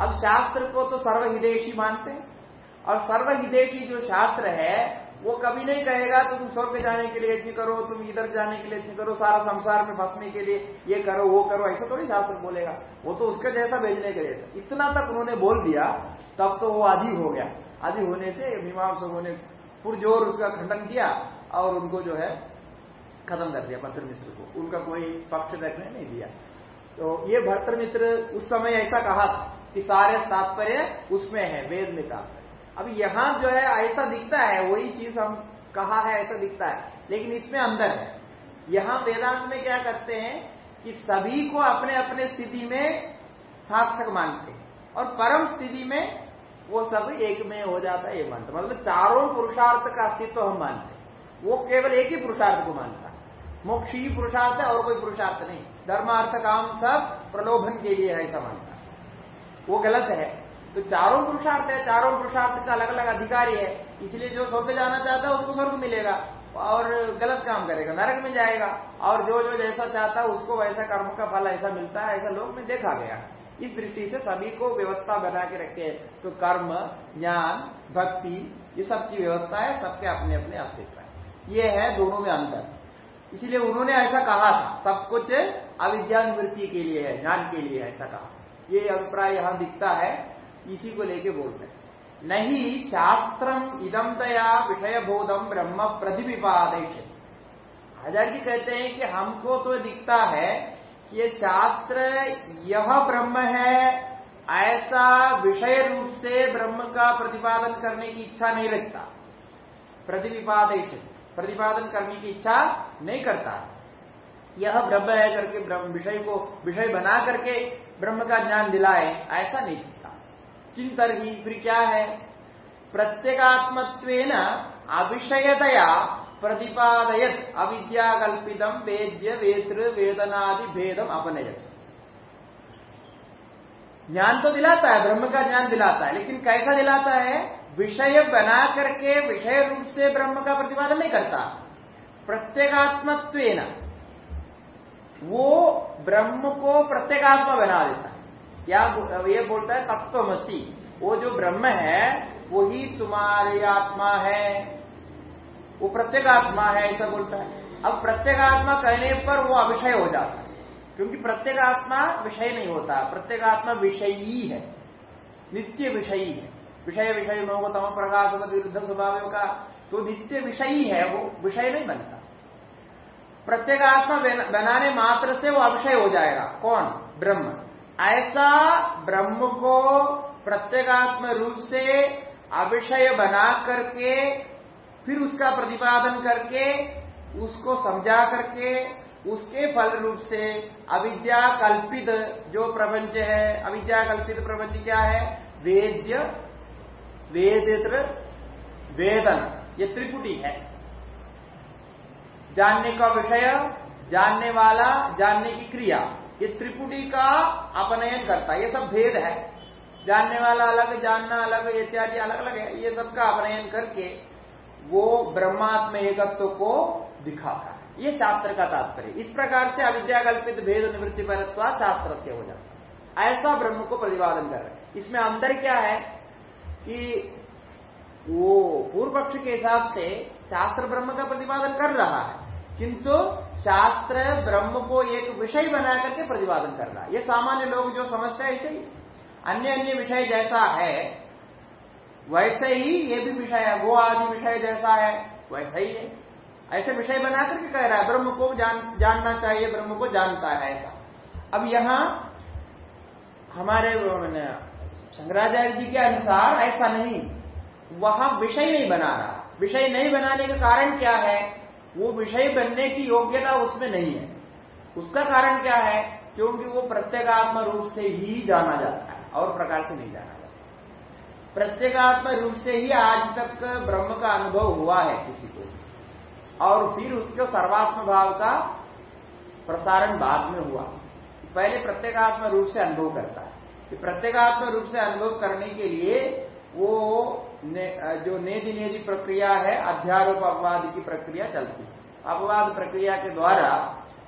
अब शास्त्र को तो सर्वहिदेशी मानते हैं। और सर्वहिदेशी जो शास्त्र है वो कभी नहीं कहेगा, तुम स्वर्ग जाने के लिए यज्ञ करो, तुम इधर जाने के लिए यज्ञ करो, सारा संसार में फंसने के लिए ये करो, वो करो, ऐसा थोड़ी शास्त्र बोलेगा। वो तो उसके जैसा भेजने के लिए इतना तक उन्होंने बोल दिया, तब तो वो आदि हो गया। आदि होने से मीमांसकों ने पुरजोर उसका खंडन किया और उनको जो है खत्म कर दिया भर्तर मिश्र को। उनका कोई पक्ष रखने नहीं दिया। तो ये भर्तर मिश्र उस समय ऐसा कहा था कि सारे तात्पर्य उसमें है, वेद में तात्पर्य। अब यहाँ जो है, ऐसा दिखता है, वही चीज़ हम कहा है, ऐसा दिखता है। लेकिन इसमें अंदर है। यहाँ वेदांत में क्या करते हैं कि सभी को अपने अपने स्थिति में सार्थक मानते हैं। और परम स्थिति में वो सब एक में हो जाता है ये मानते मतलब चारों पुरुषार्थ का अस्तित्व हम मानते हैं। वो केवल एक ही पुरुषार्थ को मानता है। मोक्ष ही पुरुषार्थ है और कोई पुरुषार्थ नहीं। धर्मार्थ काम सब प्रलोभन के लिए है, ऐसा मानता वो गलत है। तो चारों पुरुषार्थ है, चारों पुरुषार्थ का अलग अलग अधिकारी है। इसलिए जो स्वर्ग जाना चाहता है, उसको स्वर्ग मिलेगा और गलत काम करेगा, नरक में जाएगा। और जो जो जैसा चाहता है, उसको वैसा कर्म का फल ऐसा मिलता है, ऐसा लोग में देखा गया। इस दृष्टि से सभी को व्यवस्था बना के रखे तो कर्म, ज्ञान, भक्ति, ये सब की व्यवस्था है, सबके अपने अपने अस्तित्व है। ये है दोनों में अंतर। इसलिए उन्होंने ऐसा कहा था, सब कुछ अविद्या निवृत्ति के लिए है, ज्ञान के लिए ऐसा कहा। ये अभिप्राय यहाँ दिखता है। इसी को लेके बोल रहे नहीं, शास्त्रम इदम दया विषय बोधम ब्रह्म प्रतिपिपादेश आचार्य जी कहते हैं कि हमको तो दिखता है कि ये शास्त्र यह ब्रह्म है, ऐसा विषय रूप से ब्रह्म का प्रतिपादन करने की इच्छा नहीं रखता। प्रतिपादेश प्रतिपादन करने की इच्छा नहीं करता। यह ब्रह्म है करके विषय को, विषय बना करके ब्रह्म का ज्ञान दिलाए, ऐसा नहीं। ही, फिर क्या है? प्रत्येगात्मत्व अविषयतया प्रतिपादयत अविद्याकल्पितम वेद्य वेत्र वेदनादि भेदम अपनयत। ज्ञान तो दिलाता है, ब्रह्म का ज्ञान दिलाता है, लेकिन कैसा दिलाता है? विषय बना करके, विषय रूप से ब्रह्म का प्रतिपादन नहीं करता। प्रत्येगात्मत्व वो ब्रह्म को प्रत्येगात्मा बना देता क्या ये बोलता है तत्वमसी वो जो ब्रह्म है, वही तुम्हारी आत्मा है। वो प्रत्येगात्मा है, ऐसा बोलता है। अब प्रत्येगात्मा कहने पर वो अविषय हो जाता है। क्योंकि प्रत्येक आत्मा विषय नहीं होता। प्रत्येगात्मा विषयी है। नित्य विषयी है। विषय विषय, लोगों तम प्रकाश विरुद्ध स्वभाव का। तो नित्य विषयी है, वो विषय नहीं बनता। प्रत्येगात्मा बनाने मात्र से वो अविषय हो जाएगा। कौन? ब्रह्म। ऐसा ब्रह्म को प्रत्येगात्म रूप से अविषय बना करके, फिर उसका प्रतिपादन करके, उसको समझा करके, उसके फल रूप से अविद्या कल्पित जो प्रपंच है, अविद्या कल्पित प्रपंच क्या है? वेद्य, वेदित्र, वेदन। ये त्रिपुटी है। जानने का विषय, जानने वाला, जानने की क्रिया। ये त्रिपुटी का अपनयन करता है। ये सब भेद है। जानने वाला अलग, जानना अलग, इत्यादि अलग अलग है। ये सबका अपनयन करके वो ब्रह्मात्म एकत्व को दिखाता है। ये शास्त्र का तात्पर्य। इस प्रकार से अविद्या कल्पित भेद निवृत्ति पर शास्त्र से हो जाता ऐसा ब्रह्म को प्रतिपादन कर रहे इसमें अंतर क्या है कि वो पूर्व पक्ष के हिसाब से शास्त्र ब्रह्म का प्रतिपादन कर रहा है, किंतु शास्त्र ब्रह्म को एक विषय बना करके प्रतिपादन कर रहा है ये सामान्य लोग जो समझते हैं ऐसे ही। अन्य अन्य विषय जैसा है वैसे ही ये भी विषय है वो आदि विषय जैसा है वैसा ही है। ऐसे विषय बना करके कह रहा है ब्रह्म को जान, जानना चाहिए ब्रह्म को जानता है ऐसा। अब यहाँ हमारे शंकराचार्य जी के अनुसार ऐसा नहीं वहाँ विषय नहीं बना रहा। विषय नहीं बनाने का कारण क्या है? वो विषय बनने की योग्यता उसमें नहीं है। उसका कारण क्या है? क्योंकि वो प्रत्येगात्म रूप से ही जाना जाता है और प्रकार से नहीं जाना जाता। प्रत्येगात्म रूप से ही आज तक ब्रह्म का अनुभव हुआ है किसी को। और फिर उसके सर्वात्म भाव का प्रसारण बाद में हुआ। पहले प्रत्येगात्म रूप से अनुभव करता है। प्रत्येगात्म रूप से अनुभव करने के लिए वो ने, जो नेदी नेदी प्रक्रिया है अध्यारोप अपवाद की प्रक्रिया चलती है। अपवाद प्रक्रिया के द्वारा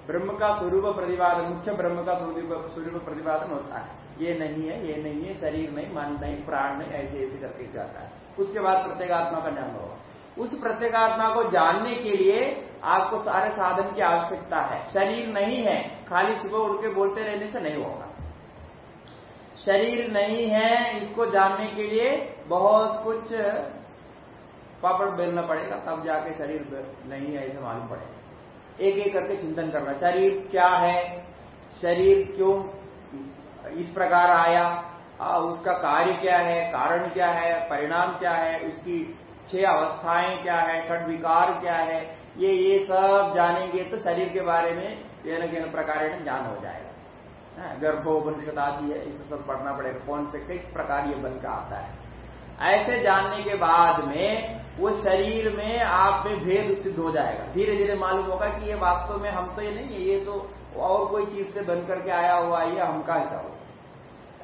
ब्रह्म का स्वरूप प्रतिपादन मुख्य ब्रह्म का स्वरूप प्रतिपादन होता है। ये नहीं है ये नहीं है शरीर नहीं मन नहीं प्राण नहीं ऐसे ऐसे करके जाता है। उसके बाद प्रत्येगात्मा का जन्म होगा। उस प्रत्येगात्मा को जानने के लिए आपको सारे साधन की आवश्यकता है। शरीर नहीं है खाली सुबह उठ के बोलते रहने से नहीं होगा। शरीर नहीं है इसको जानने के लिए बहुत कुछ पापड़ बेलना पड़ेगा तब जाके शरीर नहीं है ऐसे मालूम पड़ेगा। एक एक करके चिंतन करना शरीर क्या है शरीर क्यों इस प्रकार आया आ, उसका कार्य क्या है कारण क्या है परिणाम क्या है उसकी छह अवस्थाएँ क्या है षड विकार क्या है ये ये सब जानेंगे तो शरीर के बारे में ये न प्रकार ज्ञान हो जाएगा। हाँ, गर्भोपनिषद आदि है इसे सब पढ़ना पड़ेगा कौन से किस प्रकार ये बन का आता है। ऐसे जानने के बाद में वो शरीर में आप में भेद सिद्ध हो जाएगा। धीरे धीरे मालूम होगा कि ये वास्तव में हम तो ये नहीं है, ये तो और कोई चीज़ से बन करके आया हुआ ये हमका ऐसा हो।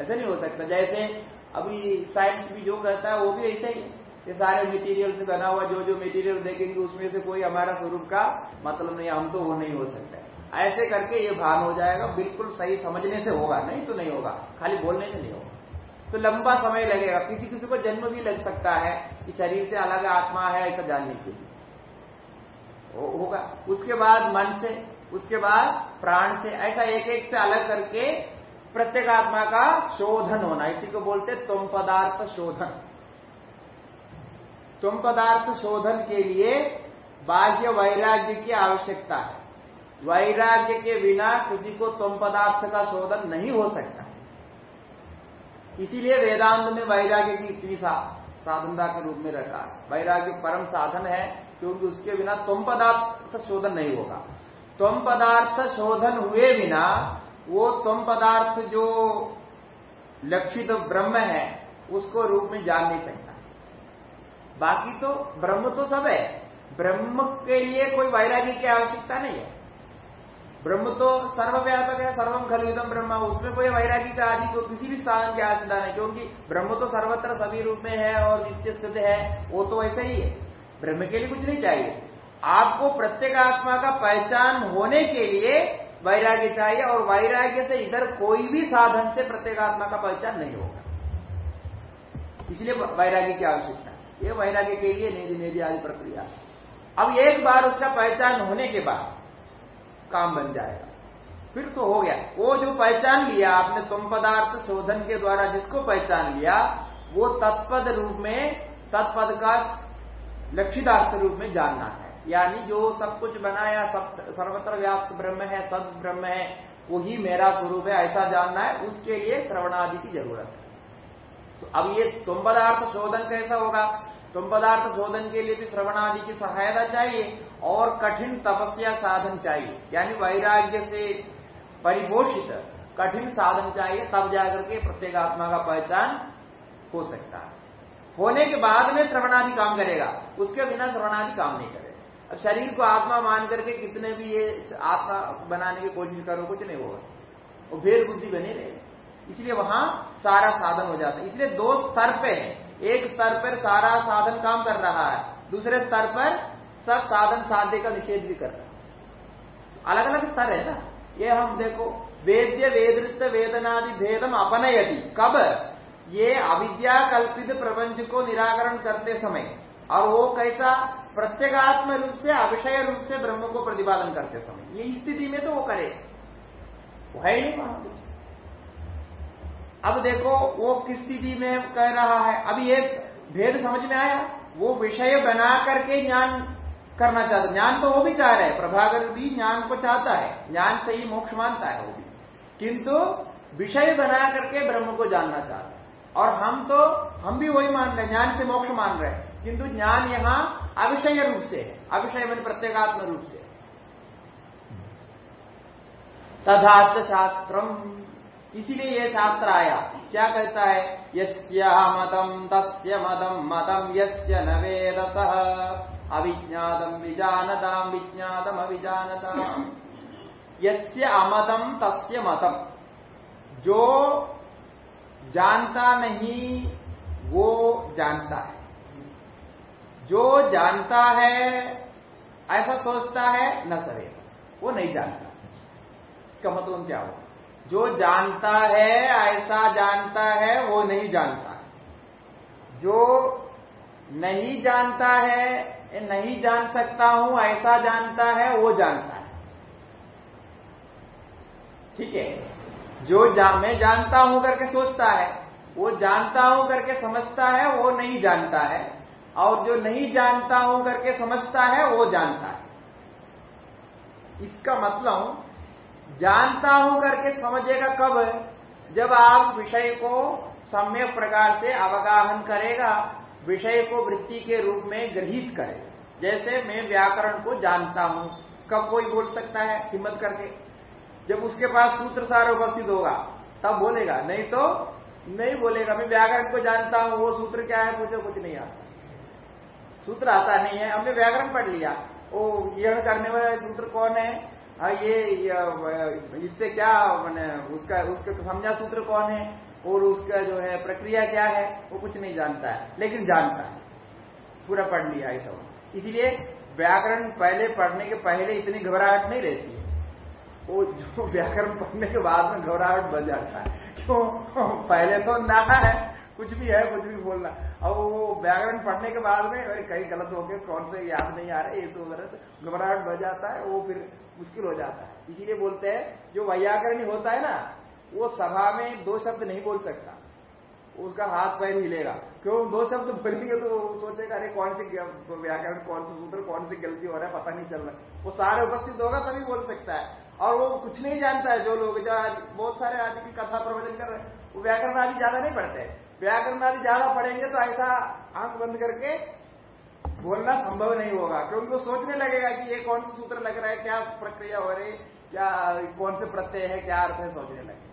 ऐसा नहीं हो सकता। जैसे अभी साइंस भी जो कहता है, वो भी ऐसा ही है। ये सारे मटेरियल से बना हुआ जो जो मटेरियल देखेंगे, उसमें से कोई हमारा स्वरूप का मतलब नहीं, हम तो वो नहीं हो सकता। ऐसे करके ये भान हो जाएगा, बिल्कुल सही समझने से होगा, नहीं तो नहीं होगा, खाली बोलने से नहीं होगा। तो लंबा समय लगेगा। किसी किसी को जन्म भी लग सकता है कि शरीर से अलग आत्मा है ऐसा जानने के लिए। होगा। उसके बाद मन से, उसके बाद प्राण से, ऐसा एक एक से अलग करके प्रत्येक आत्मा का शोधन होना। इसी को बोलते तुम पदार्थ शोधन। तुम पदार्थ शोधन के लिए बाह्य वैराग्य की आवश्यकता है। वैराग्य के बिना किसी को तुम पदार्थ का शोधन नहीं हो सकता। इसीलिए वेदांत में वैराग्य की इतनी सा, साधनता के रूप में रखा है। वैराग्य परम साधन है क्योंकि उसके बिना तुम पदार्थ शोधन नहीं होगा। तुम पदार्थ शोधन हुए बिना वो तुम पदार्थ जो लक्षित ब्रह्म है उसको रूप में जान नहीं सकता। बाकी तो ब्रह्म तो सब है। ब्रह्म के लिए कोई वैराग्य की आवश्यकता नहीं है। ब्रह्म तो सर्वव्यापक है सर्वम खलुदम ब्रह्म। उसमें कोई वैरागी का आदि को किसी भी स्थान की आवश्यकता नहीं क्योंकि ब्रह्म तो सर्वत्र सभी रूप में है और नित्य स्थित है, वो तो वैसा ही है। ब्रह्म के लिए कुछ नहीं चाहिए। आपको प्रत्येक आत्मा का पहचान होने के लिए वैराग्य चाहिए, और वैराग्य से इधर कोई भी साधन से प्रत्येक आत्मा का पहचान नहीं होगा। इसलिए वैराग्य की आवश्यकता है। ये वैराग्य के लिए नेदी नेदी आदि प्रक्रिया। अब एक बार उसका पहचान होने के बाद काम बन जाएगा। फिर तो हो गया। वो जो पहचान लिया, आपने तुम पदार्थ शोधन के द्वारा जिसको पहचान लिया, वो तत्पद रूप में, तत्पद का लक्षितार्थ रूप में जानना है। यानी जो सब कुछ बनाया, सब, सर्वत्र व्याप्त ब्रह्म है, सद ब्रह्म है, वही मेरा स्वरूप है, ऐसा जानना है, उसके लिए श्रवणादि की ज़रूरत है। तो अब ये तुम पदार्थ शोधन कैसा होगा? तुम पदार्थ शोधन के लिए भी श्रवण आदि की सहायता चाहिए और कठिन तपस्या साधन चाहिए। यानी वैराग्य से परिपोषित कठिन साधन चाहिए, तब जाकर के प्रत्येक आत्मा का पहचान हो सकता है। होने के बाद में श्रवणादि काम करेगा। उसके बिना श्रवणादि काम नहीं करेगा। अब शरीर को आत्मा मान करके कितने भी ये आत्मा बनाने की कोशिश करो, कुछ नहीं होगा। वो भेद बुद्धि बनी रहे इसलिए वहाँ सारा साधन हो जाता है। इसलिए दो स्तर पे है। एक स्तर पर सारा साधन काम कर रहा है, दूसरे स्तर पर सब साधन साध्य का निषेध भी कर रहा है। अलग अलग स्तर है ना? ये हम देखो, वेद्य वेदृत वेदनादि भेदम अपनयति। कब? ये अविद्या कल्पित प्रपंच को निराकरण करते समय। और वो कैसा? प्रत्येगात्म रूप से, अविषय रूप से ब्रह्म को प्रतिपादन करते समय। ये स्थिति में तो वो करे। वो है नहीं वहाँ कुछ। अब देखो, वो किस स्थिति में कह रहा है? अब ये भेद समझ में आया। वो विषय बना करके ज्ञान करना चाहता ज्ञान तो वो भी चाह रहे हैं। प्रभाकर भी ज्ञान को चाहता है। ज्ञान से ही मोक्ष मानता है वो भी। किंतु विषय बना करके ब्रह्म को जानना चाहता है। और हम तो हम भी वही मान रहे हैं। ज्ञान से मोक्ष मान रहे हैं। किंतु ज्ञान यहाँ अविषय रूप से है। अविषय मन प्रत्येगात्म रूप से तथा शास्त्रम। इसीलिए यह शास्त्र आया। क्या कहता है? यस्या मतम, तस्य मतम मतम यस्य न वेद सह अविज्ञातम विज्ञातम अविजानताम यस्य अमतम, तस्य मतम। जो जानता नहीं, वो जानता है। जो जानता है, ऐसा सोचता है, न सरे। वो नहीं जानता। इसका मतलब क्या होगा जो जानता है ऐसा जानता है वो नहीं जानता। जो नहीं जानता है नहीं जान सकता हूँ ऐसा जानता है वो जानता है। ठीक है? जो जा, मैं जानता हूँ करके सोचता है वो जानता हूँ करके समझता है वो नहीं जानता है। और जो नहीं जानता हूँ करके समझता है वो जानता है। इसका मतलब जानता हूँ करके समझेगा कब? जब आप विषय को सम्यक प्रकार से अवगाहन करेगा, विषय को वृत्ति के रूप में ग्रहित करेगा। जैसे मैं व्याकरण को जानता हूँ, कब कोई बोल सकता है हिम्मत करके? जब उसके पास सूत्र सार उपस्थित होगा, तब बोलेगा। नहीं तो नहीं बोलेगा। मैं व्याकरण को जानता हूँ, वो सूत्र क्या है, मुझे कुछ नहीं आता। सूत्र आता नहीं है। हमने व्याकरण पढ़ लिया। वो यह करने वाला सूत्र कौन है? हाँ ये इससे क्या मैंने उसका, उसके समझा सूत्र कौन है? और उसका जो है, प्रक्रिया क्या है? वो कुछ नहीं जानता है, लेकिन जानता है। पूरा पढ़ लिया ऐसा इसीलिए व्याकरण पहले पढ़ने के पहले इतनी घबराहट नहीं रहती है। वो जो <laughs> व्याकरण पढ़ने के बाद में घबराहट बन जाता है। <laughs> क्यों? पहले तो ना है कुछ भी है, कुछ भी बोलना। अब वो व्याकरण पढ़ने के बाद में, अरे कहीं गलत हो गए कौन से याद नहीं आ रहे, ये सब तो घबराहट बढ़ जाता है, वो फिर मुश्किल हो जाता है। इसीलिए बोलते हैं, जो व्याकरण होता है ना, वो सभा में दो शब्द नहीं बोल सकता। उसका हाथ पैर हिलेगा क्यों? दो शब्द बोलेंगे तो सोचेगा, अरे कौन से व्याकरण, कौन से सूत्र, कौन सी गलती हो रहा है, पता नहीं चल रहा। वो सारे उपस्थित होगा तभी बोल सकता है। और वो कुछ नहीं जानता है, जो लोग जो बहुत सारे आज की कथा प्रवचन कर रहे हैं, वो व्याकरण आदि ज़्यादा नहीं पढ़ते। व्याकरण आदि ज़्यादा पढ़ेंगे तो ऐसा आँख बंद करके बोलना संभव नहीं होगा, क्योंकि वो सोचने लगेगा कि ये कौन सा सूत्र लग रहा है, क्या प्रक्रिया हो रही, क्या, कौन से प्रत्यय है, क्या अर्थ है, सोचने लगे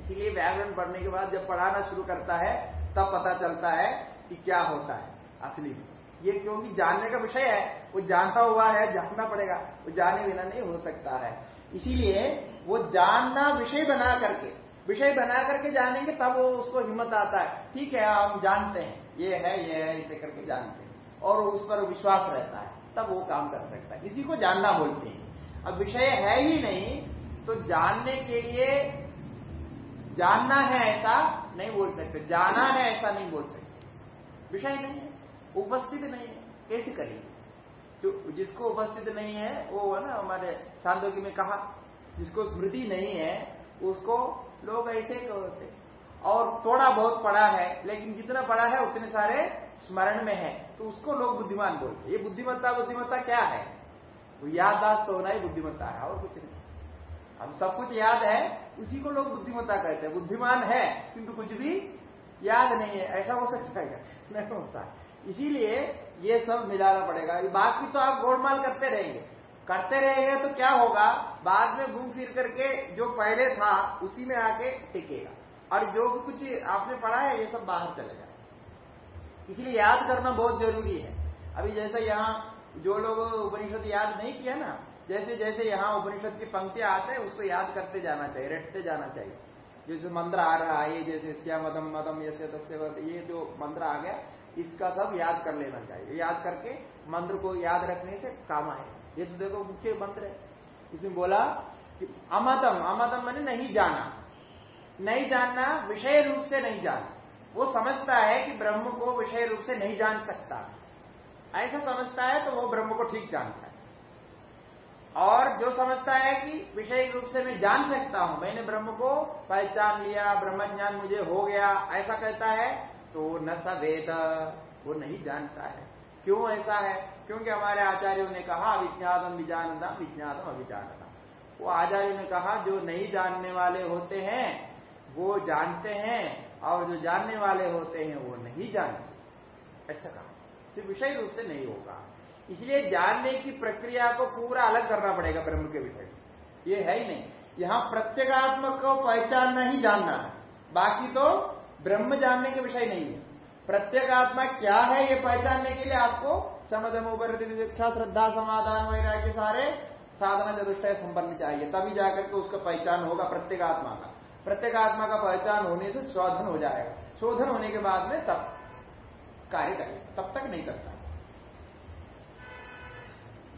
इसीलिए व्याकरण पढ़ने के बाद जब पढ़ाना शुरू करता है, तब पता चलता है कि क्या होता है, असली। में ये क्योंकि जानने का विषय है, वो जानता हुआ है, जानना पड़ेगा, वो जाने बिना नहीं हो सकता है। इसीलिए वो जानना विषय बना करके विषय बना करके जानेंगे, तब वो उसको हिम्मत आता है। ठीक है हम जानते हैं, ये है ये है, इसे करके जानते हैं। और उस पर विश्वास रहता है, तब वो काम कर सकता है। इसी को जानना बोलते हैं। अब विषय है ही नहीं तो जानने के लिए जानना है ऐसा नहीं बोल सकते। जाना है ऐसा नहीं बोल सकते। विषय नहीं है, उपस्थित नहीं है। कैसे करिए तो जिसको उपस्थित नहीं है, वो है ना, हमारे छांदोगी में कहा, जिसको स्मृति नहीं है उसको लोग ऐसे कहते और थोड़ा बहुत पढ़ा है, लेकिन जितना पढ़ा है, उतने सारे स्मरण में है। तो उसको लोग बुद्धिमान बोलते ये बुद्धिमत्ता बुद्धिमत्ता क्या है? वो याददाश्त होना ही बुद्धिमत्ता है, और कुछ नहीं। हम सब कुछ याद है, उसी को लोग बुद्धिमत्ता कहते हैं। बुद्धिमान है, किंतु कुछ भी याद नहीं है। ऐसा हो सकता है नहीं होता। इसीलिए ये सब मिलाना पड़ेगा। बाकी तो आप गोलमाल करते रहेंगे। करते रहेंगे तो क्या होगा? बाद में घूम फिर करके जो पहले था, उसी में आके टिकेगा। और जो भी कुछ आपने पढ़ा है, ये सब बाहर चले जाए इसलिए याद करना बहुत ज़रूरी है। अभी जैसे यहाँ जो लोग उपनिषद याद नहीं किया ना, जैसे जैसे यहाँ उपनिषद की पंक्तियाँ आते हैं, उसको याद करते जाना चाहिए, रटते जाना चाहिए। जैसे मंत्र आ रहा है, ये जैसे क्या मदम मदम ये यसे ये जो मंत्र आ गया, इसका सब याद कर लेना चाहिए। याद करके मंत्र को याद रखने से काम आए ये तो देखो मुख्य मंत्र है। इसमें बोला कि अमतम अमतम मैंने नहीं जाना। नहीं जानना, विषय रूप से नहीं जाना। वो समझता है कि ब्रह्म को विषय रूप से नहीं जान सकता। ऐसा समझता है तो वो ब्रह्म को ठीक जानता है। और जो समझता है कि विषय रूप से मैं जान सकता हूँ, मैंने ब्रह्म को पहचान लिया ब्रह्म ज्ञान मुझे हो गया, ऐसा कहता है तो न सवेद वो नहीं जानता है। क्यों ऐसा है? क्योंकि हमारे आचार्यों ने कहा विज्ञातम विजानता विज्ञातम अभिजानता वो आचार्यों ने कहा, जो नहीं जानने वाले होते हैं, वो जानते हैं, और जो जानने वाले होते हैं, वो नहीं जानते ऐसा कहा। तो विषय रूप से नहीं होगा। इसलिए जानने की प्रक्रिया को पूरा अलग करना पड़ेगा ब्रह्म के विषय ये है ही नहीं। यहाँ प्रत्येगात्मक को पहचानना ही जानना है। बाकी तो ब्रह्म जानने के विषय नहीं है। प्रत्येगात्मा क्या है, ये पहचानने के लिए आपको समझम शिक्षा श्रद्धा समाधान वैराग्य सारे साधना चतुष्टय संपन्न चाहिए। तभी जाकर के उसका पहचान होगा प्रत्येक आत्मा का। प्रत्येक आत्मा का पहचान होने से शोधन हो जाएगा। शोधन होने के बाद में तब कार्य करेगा। तब तक नहीं करता।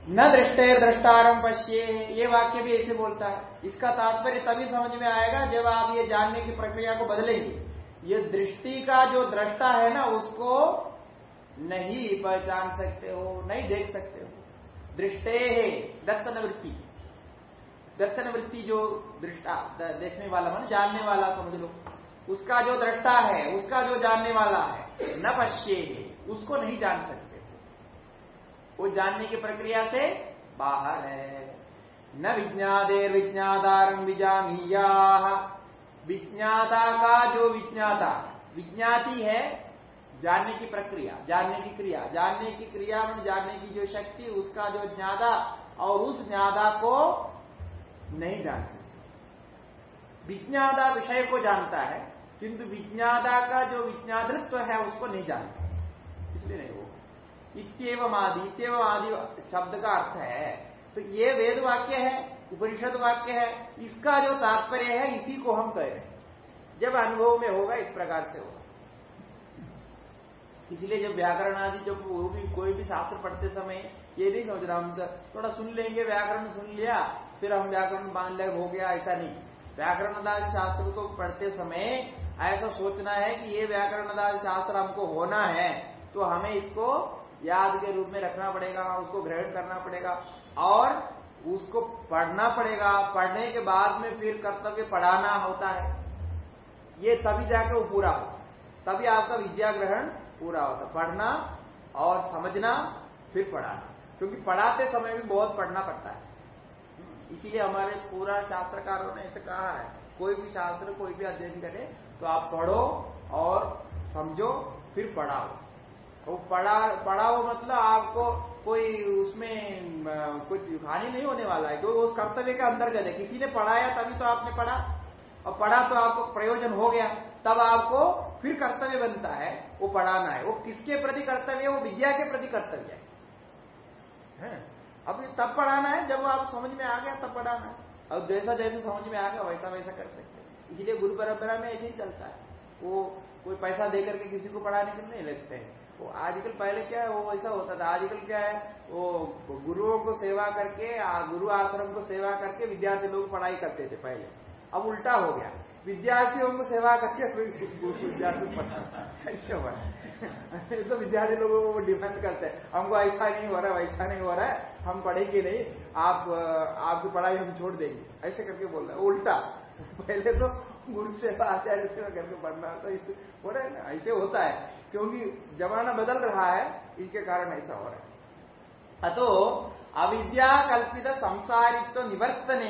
न दृष्टे दृष्टारम पश्ये। ये वाक्य भी ऐसे बोलता है। इसका तात्पर्य तभी समझ में आएगा जब आप ये जानने की प्रक्रिया को बदलेंगे। ये दृष्टि का जो दृष्टा है ना, उसको नहीं पहचान सकते हो, नहीं देख सकते हो। दृष्टे दर्शन वृत्ति दर्शन वृत्ति जो दृष्टा देखने वाला मान जानने वाला समझ लो। उसका जो दृष्टा है, उसका जो जानने वाला है, न पश्ये उसको नहीं जान सकते। वो जानने की प्रक्रिया से बाहर है। न विज्ञादेर विज्ञातारम विजानीया। विज्ञाता का जो विज्ञाता, विज्ञाति है जानने की प्रक्रिया, जानने की क्रिया, जानने की क्रिया में जानने की जो शक्ति, उसका जो ज्ञादा और उस ज्ञादा को नहीं जान सकते। विज्ञादा विषय को जानता है, किंतु विज्ञादा का जो विज्ञातृत्व है, उसको नहीं जानता। इसलिए नहीं होगा इतम आदि इतम आदि शब्द का अर्थ है। तो ये वेद वाक्य है, उपनिषद वाक्य है, इसका जो तात्पर्य है, इसी को हम कह रहे हैं। जब अनुभव में होगा, इस प्रकार से होगा। इसलिए जब व्याकरण आदि जब वो भी कोई भी शास्त्र पढ़ते समय ये नहीं रहा हम तो थोड़ा सुन लेंगे, व्याकरण सुन लिया, फिर हम व्याकरण मान ले, हो गया, ऐसा नहीं। व्याकरण आदि शास्त्र को पढ़ते समय ऐसा सोचना है कि ये व्याकरण आदि शास्त्र हमको होना है तो हमें इसको याद के रूप में रखना पड़ेगा, उसको ग्रहण करना पड़ेगा, और उसको पढ़ना पड़ेगा। पढ़ने के बाद में फिर कर्तव्य पढ़ाना होता है। ये तभी जाके वो पूरा हो। तभी आपका विद्या ग्रहण पूरा होता पढ़ना और समझना, फिर पढ़ाना। क्योंकि पढ़ाते समय भी बहुत पढ़ना पड़ता है। इसीलिए हमारे पूरा शास्त्रकारों ने ऐसे कहा है, कोई भी शास्त्र, कोई भी अध्ययन करे तो आप पढ़ो और समझो, फिर पढ़ाओ। वो पढ़ा पढ़ा हो मतलब आपको कोई उसमें कुछ हानि नहीं होने वाला है, क्योंकि उस कर्तव्य के अंदर है किसी ने पढ़ाया तभी तो आपने पढ़ा। और पढ़ा तो आपको प्रयोजन हो गया, तब आपको फिर कर्तव्य बनता है, वो पढ़ाना है। वो किसके प्रति कर्तव्य है? वो विद्या के प्रति कर्तव्य है। अब तब पढ़ाना है, जब आप समझ में आ गया, तब पढ़ाना है। अब जैसा जैसे समझ में आ गया, वैसा वैसा कर सकते हैं। इसलिए गुरु परंपरा में ऐसे ही चलता है। वो कोई पैसा देकर के किसी को पढ़ाने के नहीं लगते हैं। वो आजकल पहले क्या है, वो ऐसा होता था। आजकल क्या है, वो गुरुओं को सेवा करके गुरु आश्रम को सेवा करके विद्यार्थी लोग पढ़ाई करते थे पहले। अब उल्टा हो गया। विद्यार्थियों को सेवा करके विद्यार्थी पढ़ता तो विद्यार्थी लोगों को डिपेंड करते हैं। हमको ऐसा नहीं हो रहा है, वैसा नहीं हो रहा है। हम पढ़ेंगे नहीं। आप, आपकी पढ़ाई हम छोड़ देंगे। ऐसे करके बोल रहे हैं। उल्टा। पहले तो गुरु सेवा, आचार्य सेवा करके पढ़ना तो हो रहा है ना? ऐसे होता है। क्योंकि जमाना बदल रहा है। इसके कारण ऐसा हो रहा है। अतो अविद्या कल्पित संसारित्व निवर्तन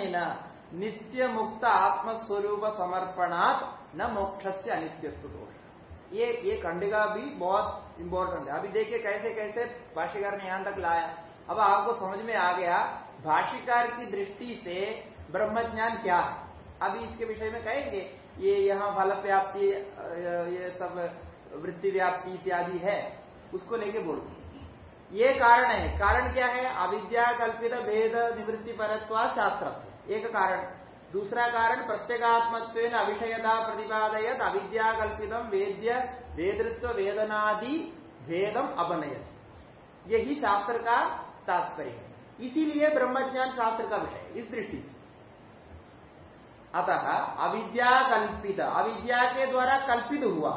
नित्य मुक्त आत्मस्वरूप समर्पणात् न मोक्ष से अनित्यत्व दोष। ये ये खंडिका भी बहुत इंपॉर्टेंट है। अभी देखिए कैसे कैसे भाष्यकार ने यहाँ तक लाया। अब आपको समझ में आ गया, भाष्यकार की दृष्टि से ब्रह्म ज्ञान क्या है? अभी इसके विषय में कहेंगे, ये यहाँ फल व्याप्ति ये सब वृत्ति व्याप्ति इत्यादि है, उसको लेके बोल ये कारण है। कारण क्या है? अविद्या कल्पित भेद निवृत्ति परत्वा शास्त्र एक कारण। दूसरा कारण प्रत्येगात्मत्व अविषयता प्रतिपादयत अविद्याकल्पितम वेद्य, वेदृत्व वेदनादि भेदम अपनयत यही शास्त्र का तात्पर्य है। इसीलिए ब्रह्मज्ञान शास्त्र का विषय इस दृष्टि से। अतः अविद्या कल्पित अविद्या के द्वारा कल्पित हुआ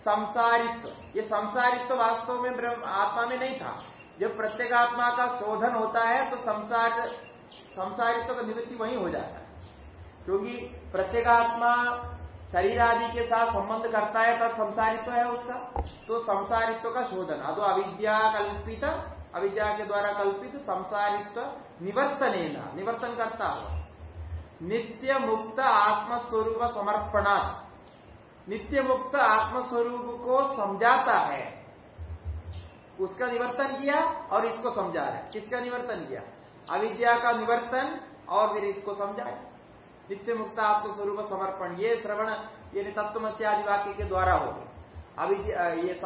संसारित्व। ये संसारित्व वास्तव में आत्मा में नहीं था। जब प्रत्येगात्मा का शोधन होता है तो संसार संसारित्व का निवृत्ति वही हो जाता है। क्योंकि प्रत्येगात्मा शरीर आदि के साथ संबंध करता है, तब संसारित्व है उसका। तो संसारित्व का शोधन अतो अविद्या कल्पित, अविद्या के द्वारा कल्पित संसारित्व निवर्तन निवर्तन करता हुआ नित्य मुक्त आत्मस्वरूप समर्पणा नित्य मुक्त आत्मस्वरूप को समझाता है। उसका निवर्तन किया और इसको समझा रहा है। किसका निवर्तन किया? अविद्या का निवर्तन और फिर इसको समझाए। नित्य मुक्त आत्मस्वरूप समर्पण, ये श्रवण, ये तत्वमत्यादि वाक्य के द्वारा हो गया। अविद्या ये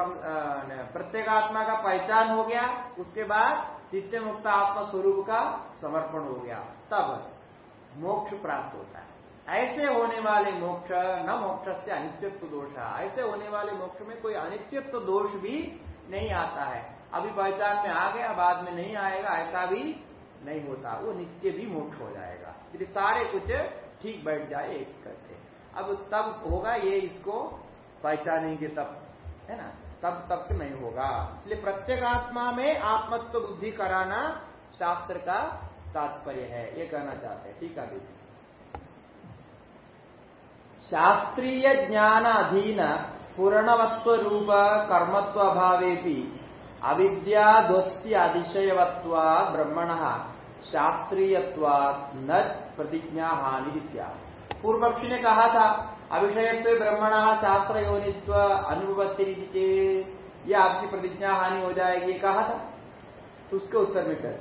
प्रत्येगात्मा का पहचान हो गया, उसके बाद नित्य मुक्त आत्मस्वरूप का समर्पण हो गया। तब मोक्ष प्राप्त होता है। ऐसे होने वाले मोक्ष, न मोक्ष से अनित्यत्व दोष। है ऐसे होने वाले मोक्ष में कोई अनित्यत्व दोष भी नहीं आता है। अभी पहचान में आ गया, बाद में नहीं आएगा, ऐसा भी नहीं होता, वो नित्य भी मोक्ष हो जाएगा। यदि सारे कुछ ठीक बैठ जाए, एक करके अब तब होगा ये इसको पहचानेंगे तब, है ना? तब तब नहीं होगा। इसलिए प्रत्येक आत्मा में आत्मत्व बुद्धि कराना शास्त्र का तात्पर्य है, ये कहना चाहते हैं। ठीक है दीदी शास्त्रीय ज्ञान अधीन स्फुरणवत्व रूप कर्मत्व अभावे अविद्या दोस्ती ब्रह्मण शास्त्रीयत्वा न प्रतिज्ञा हानि पूर्व पक्षी ने कहा था, अविषयत्व ब्रह्मण शास्त्र योनित्व अनुभवती ये आपकी प्रतिज्ञा हानि हो जाएगी कहा था। तो उसके उत्तर में कर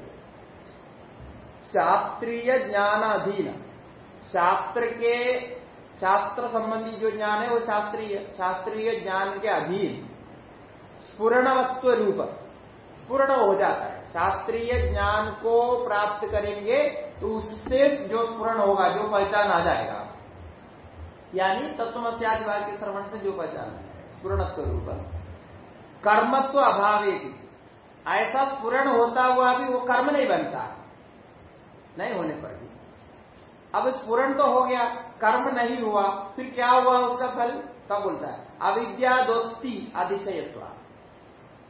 शास्त्रीय ज्ञान अधीन शास्त्र के, शास्त्र संबंधी जो ज्ञान है वो शास्त्रीय शास्त्रीय ज्ञान के अधीन स्पूर्णवत्व रूप स्पूर्ण हो जाता है। शास्त्रीय ज्ञान को प्राप्त करेंगे तो उससे जो स्पूर्ण होगा, जो पहचान आ जाएगा। यानी तत्वमत्यादि के श्रवण से जो पहचान स्पूर्णत्व रूप कर्मत्व अभाव ऐसा स्पूर्ण होता हुआ भी वो कर्म नहीं बनता। नहीं होने पर भी। अब स्पूर्ण तो हो गया, कर्म नहीं हुआ, फिर क्या हुआ उसका फल? तब बोलता है, अविद्या दोस्ती अधिशयत्व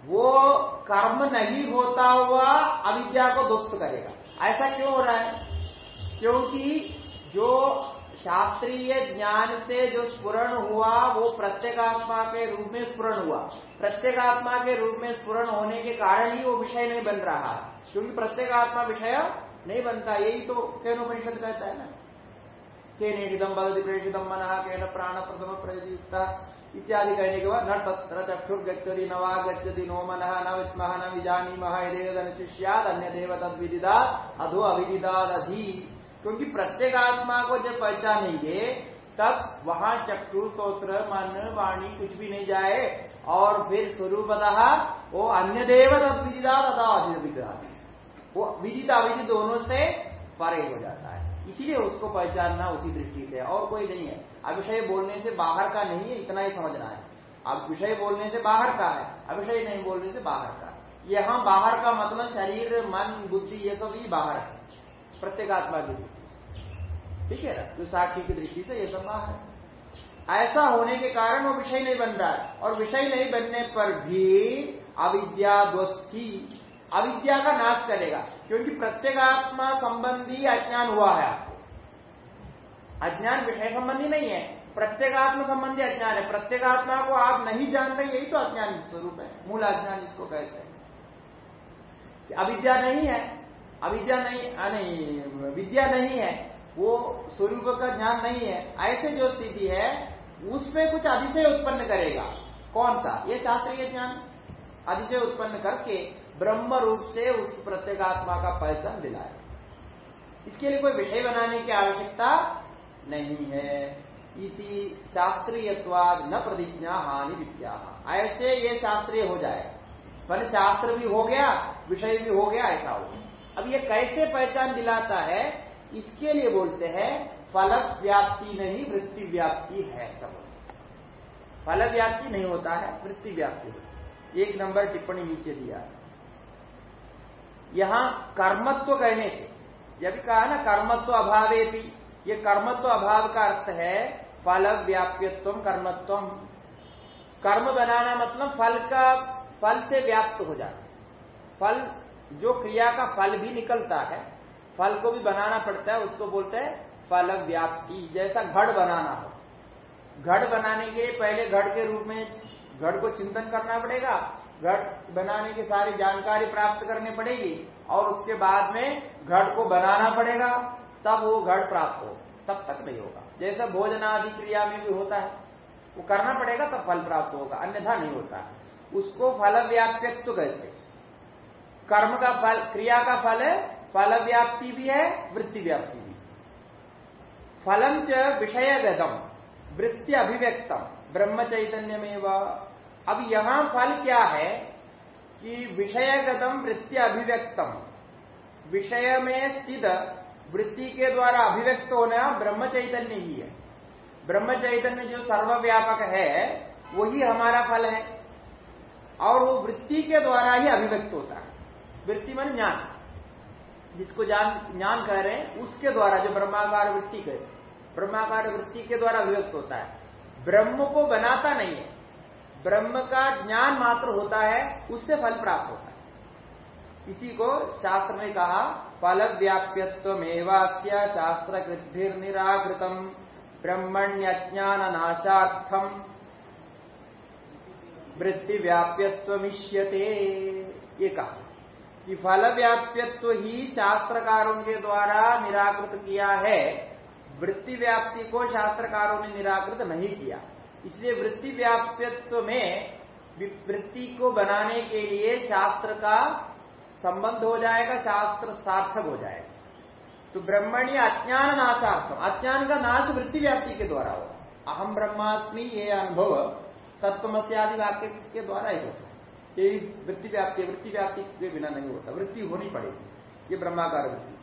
वो कर्म नहीं होता हुआ अविद्या को दोस्त करेगा। ऐसा क्यों हो रहा है? क्योंकि जो शास्त्रीय ज्ञान से जो स्पुरण हुआ, वो प्रत्येगात्मा के रूप में स्पुरण हुआ। प्रत्येगात्मा के रूप में स्पुरण होने के कारण ही वो विषय नहीं बन रहा। क्योंकि प्रत्येगात्मा विषय नहीं बनता, यही तो केनोपनिषद कहता है ना। के निधम बलति प्रेषितम मन के न प्राण प्रथम प्रयुक्त इत्यादि कहने के बाद न तत्र चक्षुर न वा गच्छति, नो मन, न विस्मह न विजानी मह शिष्याद अन्य देव तद विदिदा अधो अविदिदाद अधि क्योंकि प्रत्येक आत्मा को जब पहचानेंगे, तब वहाँ चक्षु स्त्रोत्र मन, वाणी कुछ भी नहीं जाए, और फिर स्वरूपतः वो अन्य देव विदिदा अथा अधिविदा वो विदित अविदित दोनों से परे हो जाता है। इसीलिए उसको पहचानना उसी दृष्टि से और कोई नहीं है। अविषय बोलने से बाहर का नहीं है, इतना ही समझना है। अब विषय बोलने से बाहर का है, अविषय नहीं बोलने से बाहर का है। यहाँ बाहर का मतलब शरीर, मन, बुद्धि, ये सब ही बाहर है। प्रत्येगात्मा की ठीक है ना? जो साक्षी की दृष्टि से ये सब बाहर है। ऐसा होने के कारण वो विषय नहीं बन रहा है। और विषय नहीं बनने पर भी अविद्या दोस्ती अविद्या का नाश करेगा। क्योंकि प्रत्येगात्मा संबंधी अज्ञान हुआ है। अज्ञान विषय संबंधी नहीं है। प्रत्येगात्म संबंधी अज्ञान है। प्रत्येगात्मा को आप नहीं जान रहे यही तो अज्ञान स्वरूप है। मूल अज्ञान इसको कहते हैं। अविद्या नहीं है। अविद्या नहीं नहीं, विद्या नहीं है। वो स्वरूप का ज्ञान नहीं है। ऐसे जो स्थिति है, उसमें कुछ अधिशय उत्पन्न करेगा। कौन सा? ये शास्त्रीय ज्ञान। अतिशय उत्पन्न करके ब्रह्म रूप से उस प्रत्येगात्मा का पहचान दिलाए। इसके लिए कोई विषय बनाने की आवश्यकता नहीं है। इति शास्त्रीयवाद न प्रतिज्ञा हानि विद्या। ऐसे ये शास्त्रीय हो जाए। मान शास्त्र भी हो गया, विषय भी हो गया, ऐसा हो अब ये कैसे पहचान दिलाता है? इसके लिए बोलते हैं फल व्याप्ति नहीं वृत्ति व्याप्ति है सब। फल व्याप्ति नहीं होता है वृत्ति व्याप्ति होती एक नंबर टिप्पणी नीचे दिया। यहाँ कर्मत्व कहने से, यदि कहा ना कर्मत्व अभावे भी ये कर्मत्व अभाव का अर्थ है फल व्याप्यत्व कर्मत्व। कर्म बनाना मतलब फल का, फल से व्याप्त हो जाना। फल, जो क्रिया का फल भी निकलता है, फल को भी बनाना पड़ता है, उसको बोलते हैं फल व्याप्ति। जैसा घड़ बनाना हो। घड़ बनाने के लिए पहले घड़ के रूप में घड़ को चिंतन करना पड़ेगा। घड़ बनाने की सारी जानकारी प्राप्त करनी पड़ेगी और उसके बाद में घड़ को बनाना पड़ेगा। तब वो घड़ प्राप्त हो, तब तक नहीं होगा। जैसा भोजनादि क्रिया में भी होता है, वो करना पड़ेगा तब फल प्राप्त होगा, अन्यथा नहीं होता। उसको फल व्याप्यत्व कहते कर्म का फल, क्रिया का फल है फल व्याप्ति भी है वृत्ति व्याप्ति भी। फलम च विषय गदम वृत्ति अभिव्यक्तम ब्रह्म चैतन्य में अब यहाँ फल क्या है कि विषयगतम वृत्ति अभिव्यक्तम विषय में स्थित वृत्ति के द्वारा अभिव्यक्त होना ब्रह्म चैतन्य ही है। ब्रह्म चैतन्य जो सर्वव्यापक है, वही हमारा फल है। और वो वृत्ति के द्वारा ही अभिव्यक्त होता है। वृत्ति मन ज्ञान। जिसको ज्ञान ज्ञान कह रहे हैं, उसके द्वारा जो ब्रह्माकार वृत्ति कह, ब्रह्माकार वृत्ति के द्वारा अभिव्यक्त होता है। ब्रह्म को बनाता नहीं है। ब्रह्म का ज्ञान मात्र होता है, उससे फल प्राप्त होता है। इसी को शास्त्र ने कहा फल व्याप्यत्व एवास्य शास्त्र कृद्धिर निराकृतम वृत्ति व्याप्यत्व ये कि फल व्याप्यत्व ही शास्त्रकारों के द्वारा निराकृत किया है वृत्ति व्याप्ति को शास्त्रकारों ने निराकृत नहीं किया। इसलिए वृत्ति व्याप्यत्व में वृत्ति को बनाने के लिए शास्त्र का संबंध हो जाएगा, शास्त्र सार्थक हो जाएगा। तो ब्रह्मणी अज्ञान नाशार्थम, अज्ञान का नाश वृत्ति व्याप्ति के द्वारा होगा। अहम ब्रह्मास्मि, ये अनुभव तत्वमत्यादि वाक्य के द्वारा ही होता है। यही वृत्ति व्याप्ति वृत्ति व्याप्ति के बिना नहीं होता, वृत्ति होनी पड़ेगी। ये ब्रह्माकार वृत्ति।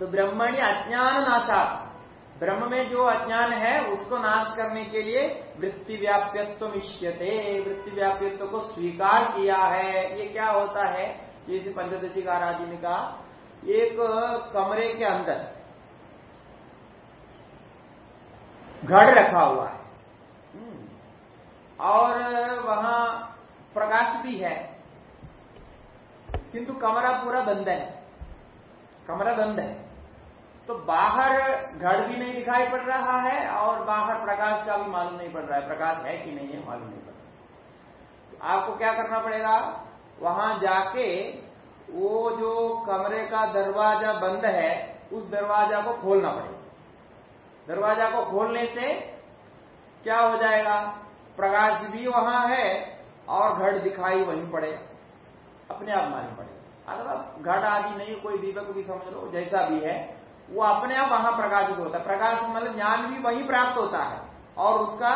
तो ब्रह्मणी अज्ञान नाशार्थ ब्रह्म में जो अज्ञान है, उसको नाश करने के लिए वृत्ति व्याप्यत्व मिश्यते वृत्ति व्याप्यत्व को स्वीकार किया है। ये क्या होता है? जैसे पंचदशी जी ने कहा, एक कमरे के अंदर घड़ रखा हुआ है। हम्म। और वहाँ प्रकाश भी है, किंतु कमरा पूरा बंद है। कमरा बंद है। तो बाहर घर भी नहीं दिखाई पड़ रहा है और बाहर प्रकाश का भी मालूम नहीं पड़ रहा है। प्रकाश है कि नहीं है, मालूम नहीं पड़ रहा। तो आपको क्या करना पड़ेगा? वहाँ जाके वो जो कमरे का दरवाज़ा बंद है, उस दरवाज़ा को खोलना पड़ेगा। दरवाज़ा को खोलने से क्या हो जाएगा? प्रकाश भी वहाँ है और घड़ दिखाई वहीं पड़ेगा। अपने आप मालूम पड़ेगा। अगर घड़ आदि नहीं, कोई दीपक भी समझ लो, जैसा भी है, वो अपने आप वहाँ प्रकाशित होता है। प्रकाश मतलब ज्ञान भी वहीं प्राप्त होता है और उसका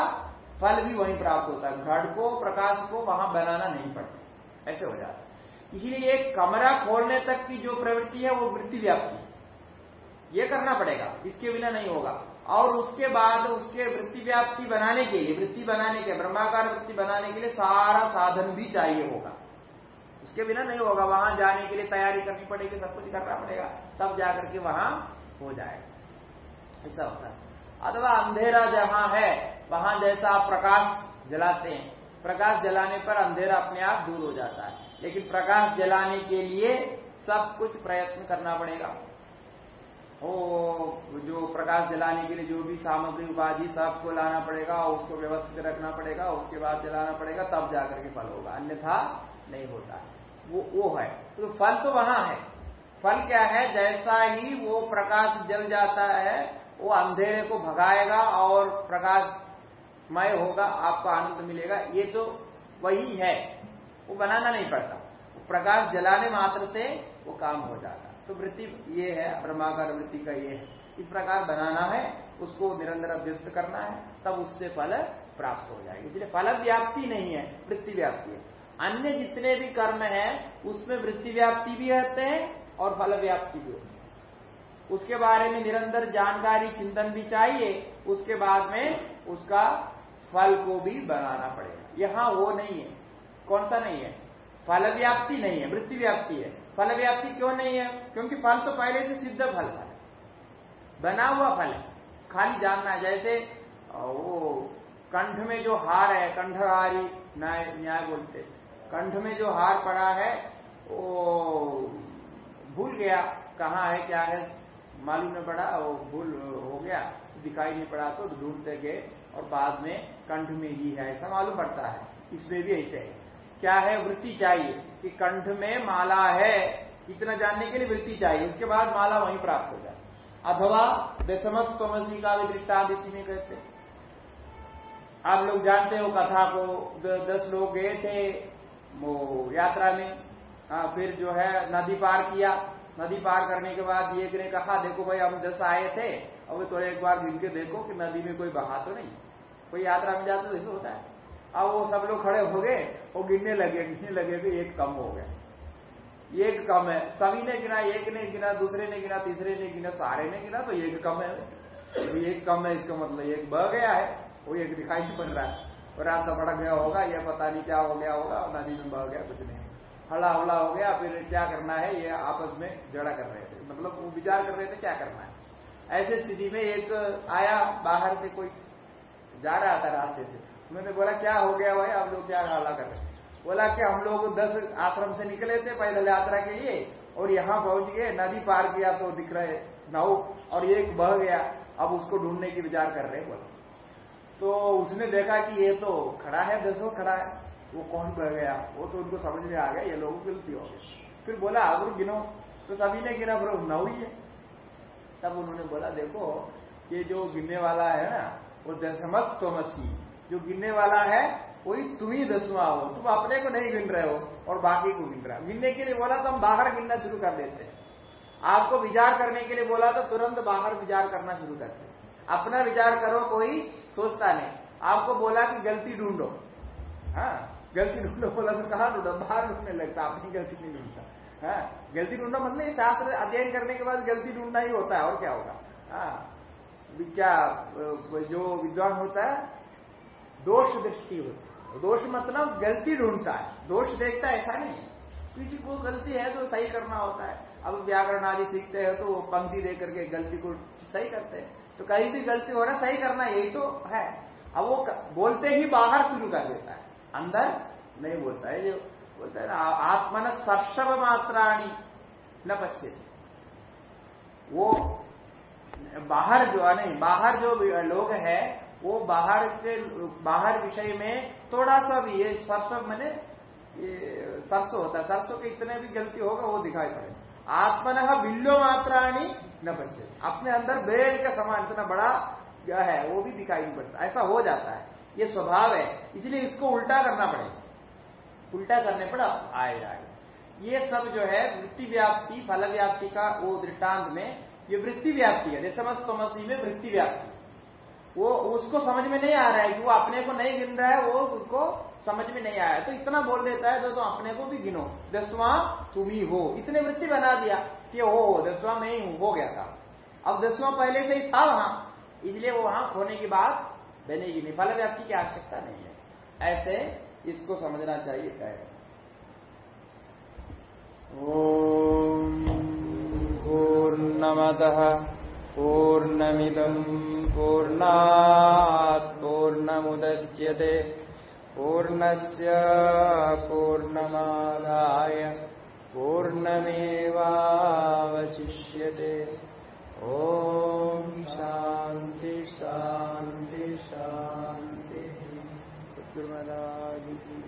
फल भी वहीं प्राप्त होता है। घड़ को, प्रकाश को वहाँ बनाना नहीं पड़ता। ऐसे हो जाता है। इसीलिए एक कमरा खोलने तक की जो प्रवृत्ति है, वो वृत्ति व्याप्ति। ये करना पड़ेगा, इसके बिना नहीं होगा। और उसके बाद उसके वृत्ति व्याप्ति बनाने के लिए, वृत्ति बनाने के, ब्रह्माकार वृत्ति बनाने के लिए सारा साधन भी चाहिए होगा। उसके बिना नहीं होगा, वहाँ जाने के लिए तैयारी करनी पड़ेगी, सब कुछ करना पड़ेगा, तब जाकर के वहाँ हो जाएगा। ऐसा होता है। अथवा अंधेरा जहाँ है, वहाँ जैसा आप प्रकाश जलाते हैं प्रकाश जलाने पर अंधेरा अपने आप दूर हो जाता है। लेकिन प्रकाश जलाने के लिए सब कुछ प्रयत्न करना पड़ेगा। ओ, जो प्रकाश जलाने के लिए जो भी सामग्री, उपाधि सबको लाना पड़ेगा, उसको व्यवस्थित रखना पड़ेगा, उसके बाद जलाना पड़ेगा, तब जाकर के फल होगा। अन्यथा नहीं होता। वो वो है। तो फल तो वहाँ है। फल क्या है? जैसा ही वो प्रकाश जल जाता है, वो अंधेरे को भगाएगा और प्रकाशमय होगा, आपको आनंद मिलेगा, ये तो वही है। वो बनाना नहीं पड़ता। प्रकाश जलाने मात्र से वो काम हो जाता। तो वृत्ति ये है, ब्रह्माकार वृत्ति का ये है। इस प्रकार बनाना है, उसको निरंतर अभ्यस्त करना है, तब उससे फल प्राप्त हो जाएगा। इसलिए फल व्याप्ति नहीं है, वृत्ति व्याप्ति है। अन्य जितने भी कर्म है, उसमें वृत्ति व्याप्ति भी रहते हैं और फल व्याप्ति भी होती है। उसके बारे में निरंतर जानकारी, चिंतन भी चाहिए, उसके बाद में उसका फल को भी बनाना पड़ेगा। यहाँ वो नहीं है। कौन सा नहीं है? फल व्याप्ति नहीं है वृत्ति व्याप्ति है। फल व्याप्ति क्यों नहीं है? क्योंकि फल तो पहले से सिद्ध फल है बना हुआ फल है। खाली जानना है जैसे वो कंठ में जो हार है, कंठहारी न्याय न्याय बोलते कंठ में जो हार पड़ा है, वो भूल गया। कहाँ है, क्या है? मालूम नहीं पड़ा। वो भूल हो गया। दिखाई नहीं पड़ा तो ढूंढते गए। और बाद में कंठ में ही है ऐसा मालूम पड़ता है। इसमें भी ऐसे है। क्या है वृत्ति चाहिए? कि कंठ में माला है इतना जानने के लिए वृत्ति चाहिए। उसके बाद माला वहीं प्राप्त हो जाए। अथवा दशमस तमसी का भी वृत्तांत इसी में कहते आप लोग जानते हो कथा को दस लोग गए थे वो यात्रा में। आ, फिर जो है नदी पार किया। नदी पार करने के बाद एक ने कहा देखो भाई हम दस आए थे। अब थोड़े एक बार गिन के देखो कि नदी में कोई बहा तो नहीं। कोई यात्रा में जाते तो होता है। अब वो सब लोग खड़े हो गए, वो गिनने लगे गिनने लगे कि एक कम हो गया। एक कम है। सभी ने गिना, एक ने गिना, दूसरे ने गिना, तीसरे ने गिना, सारे ने गिना तो एक कम है। तो एक कम है, इसका मतलब एक बह गया है। वो एक दिखाई नहीं पड़ रहा है। और रास्ता पड़ गया होगा, या पता नहीं क्या हो गया होगा नदी में बह गया, कुछ नहीं। हला हला हो गया, फिर क्या करना है? ये आपस में जड़ा कर रहे थे। मतलब वो विचार कर रहे थे, क्या करना है? ऐसे स्थिति में एक आया बाहर से कोई जा रहा था रास्ते से। उन्होंने बोला, क्या हो गया भाई? आप लोग क्या हाला कर रहे बोला कि हम लोग दस आश्रम से निकले थे पैदल यात्रा के लिए और यहाँ पहुँच गए, नदी पार किया तो दिख रहे नाव और एक बह गया, अब उसको ढूँढने की विचार कर रहे बोला। तो उसने देखा कि ये तो खड़ा है, दसों खड़ा है। वो कौन बह गया? वो तो उनको समझ में आ गया, ये लोग गलती हो गई। फिर बोला अब गिनो। तो सभी ने गिना फिर नौ ही है। तब उन्होंने बोला, देखो, ये जो गिनने वाला है ना, वो दशमत तोमसी जो गिनने वाला है, वही तुम ही दसवा हो। तुम अपने को नहीं गिन रहे हो और बाकी को गिन रहे हो। गिनने के लिए बोला तो हम बाहर गिनना शुरू कर देते हैं। आपको विचार करने के लिए बोला तो तुरंत बाहर विचार करना शुरू करते अपना विचार करो, कोई सोचता नहीं। आपको बोला कि गलती ढूंढो। हाँ गलती ढूंढो, बोला तो कहा ढूंढो? बाहर ढूँढने लगता, अपनी गलती नहीं ढूंढता। हाँ गलती ढूंढना मतलब शास्त्र अध्ययन करने के बाद गलती ढूंढना ही होता है, और क्या होगा? हाँ क्या जो विद्वान होता है, दोष दृष्टि होती है। दोष मतलब गलती ढूंढता है। दोष देखता है, ऐसा नहीं किसी को गलती है तो सही करना होता है। अब व्याकरण आदि सीखते हैं तो पंक्ति दे करके गलती को सही करते हैं। तो कहीं भी गलती हो रहा सही करना यही तो है। अब वो बोलते ही बाहर शुरू कर देता है। अंदर नहीं बोलता है जो बोलता ना आत्मन सर्षव मात्राणी न पश्य वो बाहर जो नहीं, बाहर जो लोग है, वो बाहर के बाहर विषय में थोड़ा सा भी ये सरसों मैंने सरसों होता है सरसों के इतने भी गलती होगा, वो दिखाई पड़े आत्मन बिल्लो मात्राणी न बचे अपने अंदर बेल का समान इतना बड़ा है, वो भी दिखाई नहीं पड़ता। ऐसा हो जाता है। ये स्वभाव है, इसलिए इसको उल्टा करना पड़ेगा। उल्टा करने पर आए आए ये सब जो है वृत्ति व्याप्ति फल व्याप्ति का वो दृष्टांत में ये वृत्ति व्याप्ति है। समस्तमसी में वृत्ति व्याप्ति वो उसको समझ में नहीं आ रहा है कि वो अपने को नहीं गिन रहा है वो उसको समझ में नहीं आया तो इतना बोल देता है तो, तो अपने को भी गिनो। दसवां तुम ही हो। इतने वृत्ति बना दिया कि हो दसवां में ही हूँ हो गया था। अब दसवां पहले से ही था वहाँ। इसलिए वो वहाँ होने की बात बनेगी नहीं। फल व्याप्ति की आवश्यकता नहीं है। ऐसे इसको समझना चाहिए, कहे ओम पूर्णमद पूर्णमिदम पूर्णात् पूर्णमुदच्यते। पूर्णस्य पूर्णमादा पूर्णमेवशिष्य ओ शांति शांति शांति महाराज की।